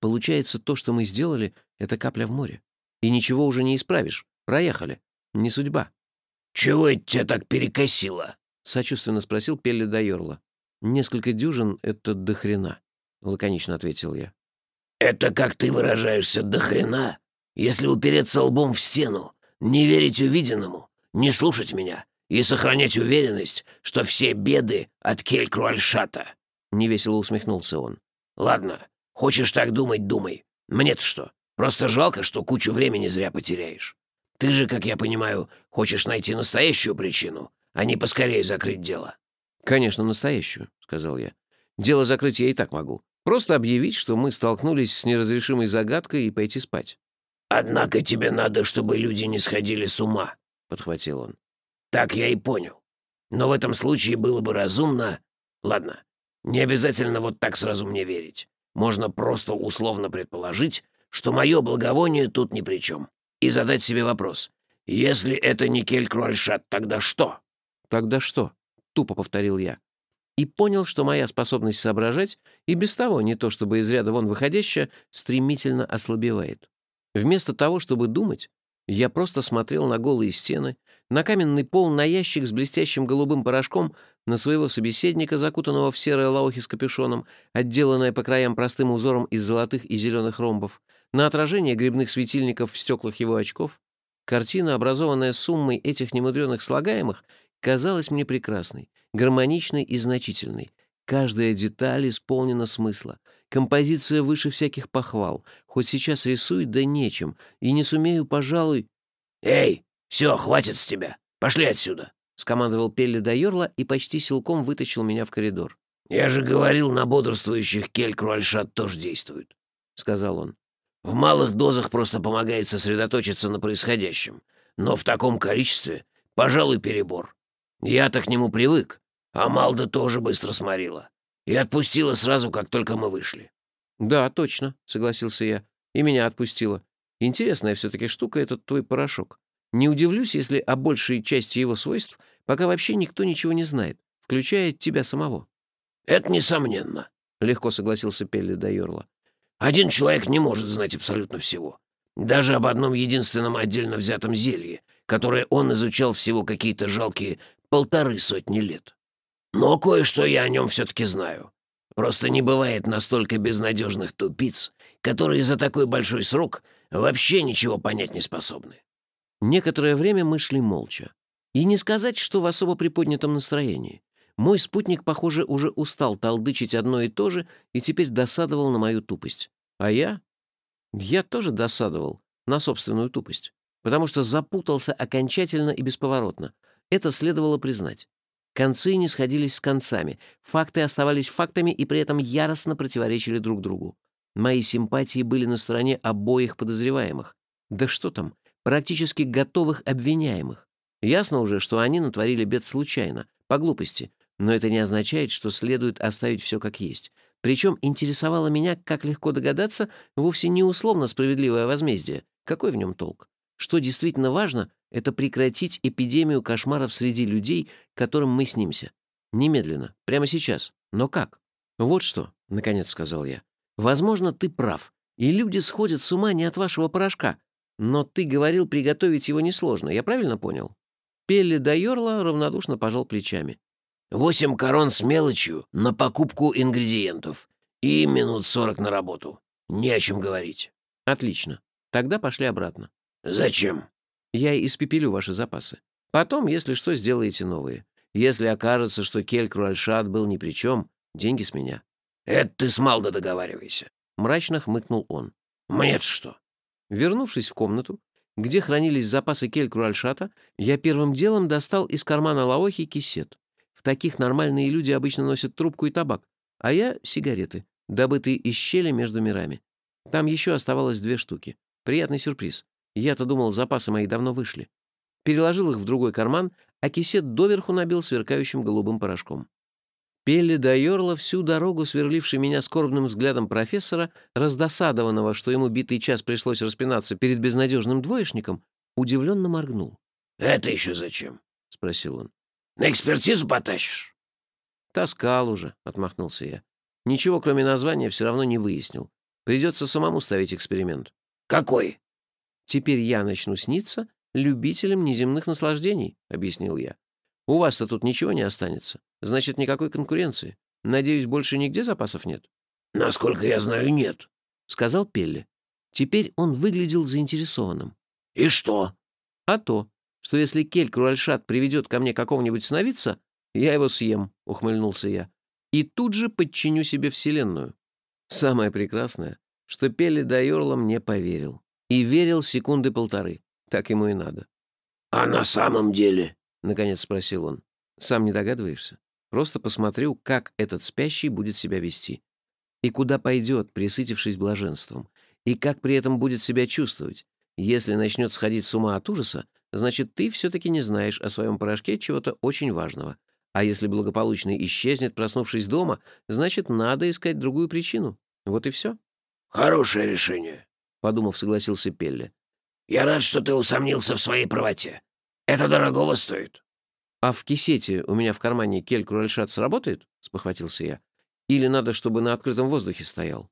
Получается, то, что мы сделали, — это капля в море. И ничего уже не исправишь. Проехали. Не судьба. «Чего это тебя так перекосило?» — сочувственно спросил Пелли Дайорла. «Несколько дюжин — это дохрена», — лаконично ответил я. «Это, как ты выражаешься, дохрена? Если упереться лбом в стену, не верить увиденному, не слушать меня и сохранять уверенность, что все беды от Кель-Круальшата?» — невесело усмехнулся он. «Ладно, хочешь так думать — думай. Мне-то что? Просто жалко, что кучу времени зря потеряешь. Ты же, как я понимаю, хочешь найти настоящую причину, а не поскорее закрыть дело». «Конечно, настоящую», — сказал я. «Дело закрыть я и так могу. Просто объявить, что мы столкнулись с неразрешимой загадкой и пойти спать». «Однако тебе надо, чтобы люди не сходили с ума», — подхватил он. «Так я и понял. Но в этом случае было бы разумно... Ладно, не обязательно вот так сразу мне верить. Можно просто условно предположить, что мое благовоние тут ни при чем, и задать себе вопрос. Если это не Кель-Круальшат, тогда что? «Тогда что?» — тупо повторил я. И понял, что моя способность соображать, и без того, не то чтобы из ряда вон выходящая, стремительно ослабевает. Вместо того, чтобы думать, я просто смотрел на голые стены, на каменный пол, на ящик с блестящим голубым порошком, на своего собеседника, закутанного в серое лаохи с капюшоном, отделанное по краям простым узором из золотых и зеленых ромбов, на отражение грибных светильников в стеклах его очков. Картина, образованная суммой этих немудреных слагаемых, казалась мне прекрасной, гармоничной и значительной. Каждая деталь исполнена смысла. Композиция выше всяких похвал. Хоть сейчас рисуй, да нечем. И не сумею, пожалуй... «Эй, все, хватит с тебя. Пошли отсюда», — скомандовал Пелли до Йорла и почти силком вытащил меня в коридор. «Я же говорил, на бодрствующих кель Круальшат тоже действует», — сказал он. «В малых дозах просто помогает сосредоточиться на происходящем. Но в таком количестве, пожалуй, перебор. Я-то к нему привык, а Малда тоже быстро сморила. И отпустила сразу, как только мы вышли». «Да, точно», — согласился я. «И меня отпустила. Интересная все-таки штука этот твой порошок. Не удивлюсь, если о большей части его свойств пока вообще никто ничего не знает, включая тебя самого». «Это несомненно», — легко согласился Пелли Дайорла. «Один человек не может знать абсолютно всего. Даже об одном единственном отдельно взятом зелье, которое он изучал всего какие-то жалкие полторы сотни лет. Но кое-что я о нем все-таки знаю. Просто не бывает настолько безнадежных тупиц, которые за такой большой срок вообще ничего понять не способны. Некоторое время мы шли молча. И не сказать, что в особо приподнятом настроении. Мой спутник, похоже, уже устал толдычить одно и то же и теперь досадовал на мою тупость. А я? Я тоже досадовал на собственную тупость, потому что запутался окончательно и бесповоротно. Это следовало признать. Концы не сходились с концами, факты оставались фактами и при этом яростно противоречили друг другу. Мои симпатии были на стороне обоих подозреваемых. Да что там, практически готовых обвиняемых. Ясно уже, что они натворили бед случайно, по глупости, но это не означает, что следует оставить все как есть. Причем интересовало меня, как легко догадаться, вовсе не условно справедливое возмездие. Какой в нем толк? Что действительно важно, это прекратить эпидемию кошмаров среди людей, которым мы снимся. Немедленно, прямо сейчас. Но как? Вот что, — наконец сказал я. Возможно, ты прав, и люди сходят с ума не от вашего порошка, но ты говорил, приготовить его несложно, я правильно понял?» Пелли Дайорла равнодушно пожал плечами. «Восемь корон с мелочью на покупку ингредиентов и минут сорок на работу. Не о чем говорить». «Отлично. Тогда пошли обратно». «Зачем?» «Я испепелю ваши запасы. Потом, если что, сделаете новые. Если окажется, что Кель Круальшат был ни при чем, деньги с меня». «Это ты с Малдо договаривайся», — мрачно хмыкнул он. «Мне-то что?» Вернувшись в комнату, где хранились запасы кель-круальшата, я первым делом достал из кармана Лаохи кисет. В таких нормальные люди обычно носят трубку и табак, а я — сигареты, добытые из щели между мирами. Там еще оставалось две штуки. Приятный сюрприз. Я-то думал, запасы мои давно вышли. Переложил их в другой карман, а кисет доверху набил сверкающим голубым порошком. Пелли Дайорла, всю дорогу сверливший меня скорбным взглядом профессора, раздосадованного, что ему битый час пришлось распинаться перед безнадежным двоечником, удивленно моргнул. «Это еще зачем?» — спросил он. «На экспертизу потащишь?» «Таскал уже», — отмахнулся я. «Ничего, кроме названия, все равно не выяснил. Придется самому ставить эксперимент». «Какой?» «Теперь я начну сниться любителем неземных наслаждений», — объяснил я. «У вас-то тут ничего не останется. Значит, никакой конкуренции. Надеюсь, больше нигде запасов нет?» «Насколько я знаю, нет», — сказал Пелли. Теперь он выглядел заинтересованным. «И что?» «А то, что если Кель Круальшат приведет ко мне какого-нибудь сновидца, я его съем», — ухмыльнулся я. «И тут же подчиню себе Вселенную». Самое прекрасное, что Пелли Дайорла мне поверил. И верил секунды полторы. Так ему и надо. «А на самом деле?» — наконец спросил он. «Сам не догадываешься?» Просто посмотрю, как этот спящий будет себя вести. И куда пойдет, присытившись блаженством. И как при этом будет себя чувствовать. Если начнет сходить с ума от ужаса, значит, ты все-таки не знаешь о своем порошке чего-то очень важного. А если благополучно исчезнет, проснувшись дома, значит, надо искать другую причину. Вот и все. «Хорошее решение», — подумав, согласился Пелли. «Я рад, что ты усомнился в своей правоте. Это дорогого стоит». «А в кисете у меня в кармане кель-крольшат сработает?» — спохватился я. «Или надо, чтобы на открытом воздухе стоял?»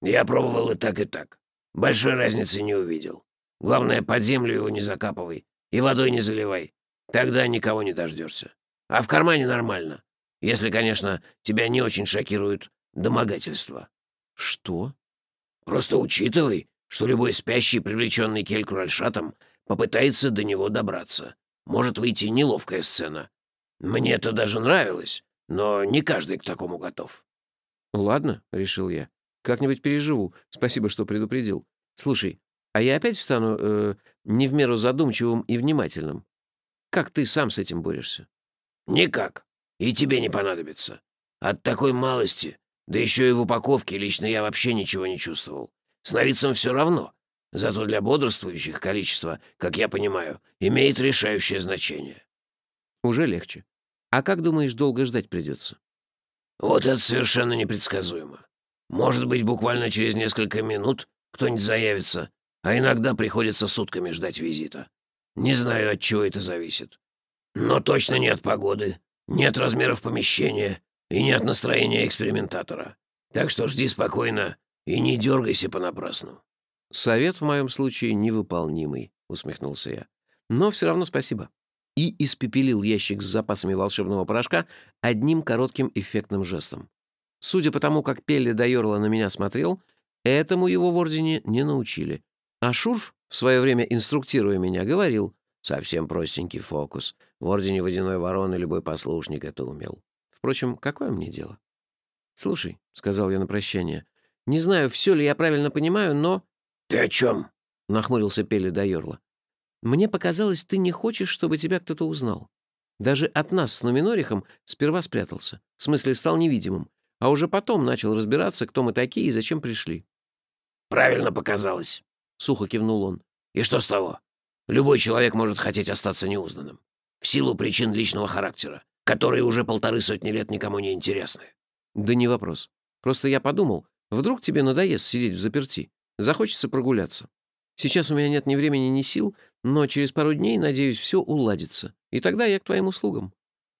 «Я пробовал и так, и так. Большой разницы не увидел. Главное, под землю его не закапывай и водой не заливай. Тогда никого не дождешься. А в кармане нормально. Если, конечно, тебя не очень шокирует домогательство. Что? Просто учитывай, что любой спящий, привлеченный Келькрольшатом, попытается до него добраться. Может выйти неловкая сцена. Мне это даже нравилось, но не каждый к такому готов. Ладно, решил я. Как-нибудь переживу. Спасибо, что предупредил. Слушай, а я опять стану э, не в меру задумчивым и внимательным. Как ты сам с этим борешься? Никак. И тебе не понадобится. От такой малости, да еще и в упаковке, лично я вообще ничего не чувствовал. Сновидцам все равно. Зато для бодрствующих количество, как я понимаю, имеет решающее значение. Уже легче. А как думаешь, долго ждать придется? Вот это совершенно непредсказуемо. Может быть, буквально через несколько минут кто-нибудь заявится, а иногда приходится сутками ждать визита. Не знаю, от чего это зависит. Но точно не от погоды, не от размеров помещения и не от настроения экспериментатора. Так что жди спокойно и не дергайся понапрасну». «Совет в моем случае невыполнимый», — усмехнулся я. «Но все равно спасибо». И испепелил ящик с запасами волшебного порошка одним коротким эффектным жестом. Судя по тому, как Пелли Дайорла на меня смотрел, этому его в Ордене не научили. А Шурф, в свое время инструктируя меня, говорил, «Совсем простенький фокус. В Ордене Водяной Вороны любой послушник это умел. Впрочем, какое мне дело?» «Слушай», — сказал я на прощание, «не знаю, все ли я правильно понимаю, но...» «Ты о чем?» — нахмурился Пелли Дайорла. «Мне показалось, ты не хочешь, чтобы тебя кто-то узнал. Даже от нас с Нуминорихом сперва спрятался, в смысле стал невидимым, а уже потом начал разбираться, кто мы такие и зачем пришли. «Правильно показалось», — сухо кивнул он. «И что с того? Любой человек может хотеть остаться неузнанным. В силу причин личного характера, которые уже полторы сотни лет никому не интересны». «Да не вопрос. Просто я подумал, вдруг тебе надоест сидеть в заперти, захочется прогуляться. Сейчас у меня нет ни времени, ни сил, но через пару дней, надеюсь, все уладится, и тогда я к твоим услугам.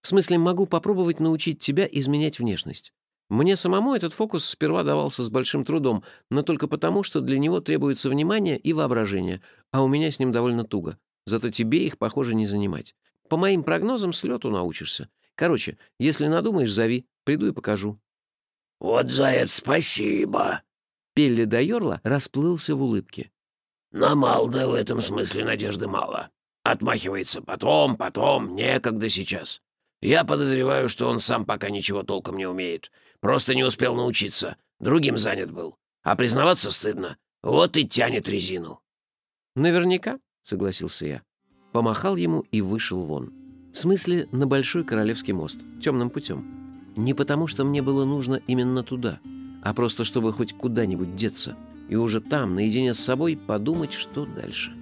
В смысле, могу попробовать научить тебя изменять внешность. Мне самому этот фокус сперва давался с большим трудом, но только потому, что для него требуется внимание и воображение, а у меня с ним довольно туго. Зато тебе их, похоже, не занимать. По моим прогнозам, с лету научишься. Короче, если надумаешь, зови, приду и покажу». «Вот за это спасибо!» Пелли Дайорла расплылся в улыбке. «На Малда в этом смысле надежды мало. Отмахивается потом, потом, некогда сейчас. Я подозреваю, что он сам пока ничего толком не умеет. Просто не успел научиться. Другим занят был. А признаваться стыдно. Вот и тянет резину». «Наверняка», — согласился я. Помахал ему и вышел вон. В смысле, на Большой Королевский мост, темным путем. Не потому, что мне было нужно именно туда, а просто чтобы хоть куда-нибудь деться и уже там, наедине с собой, подумать, что дальше.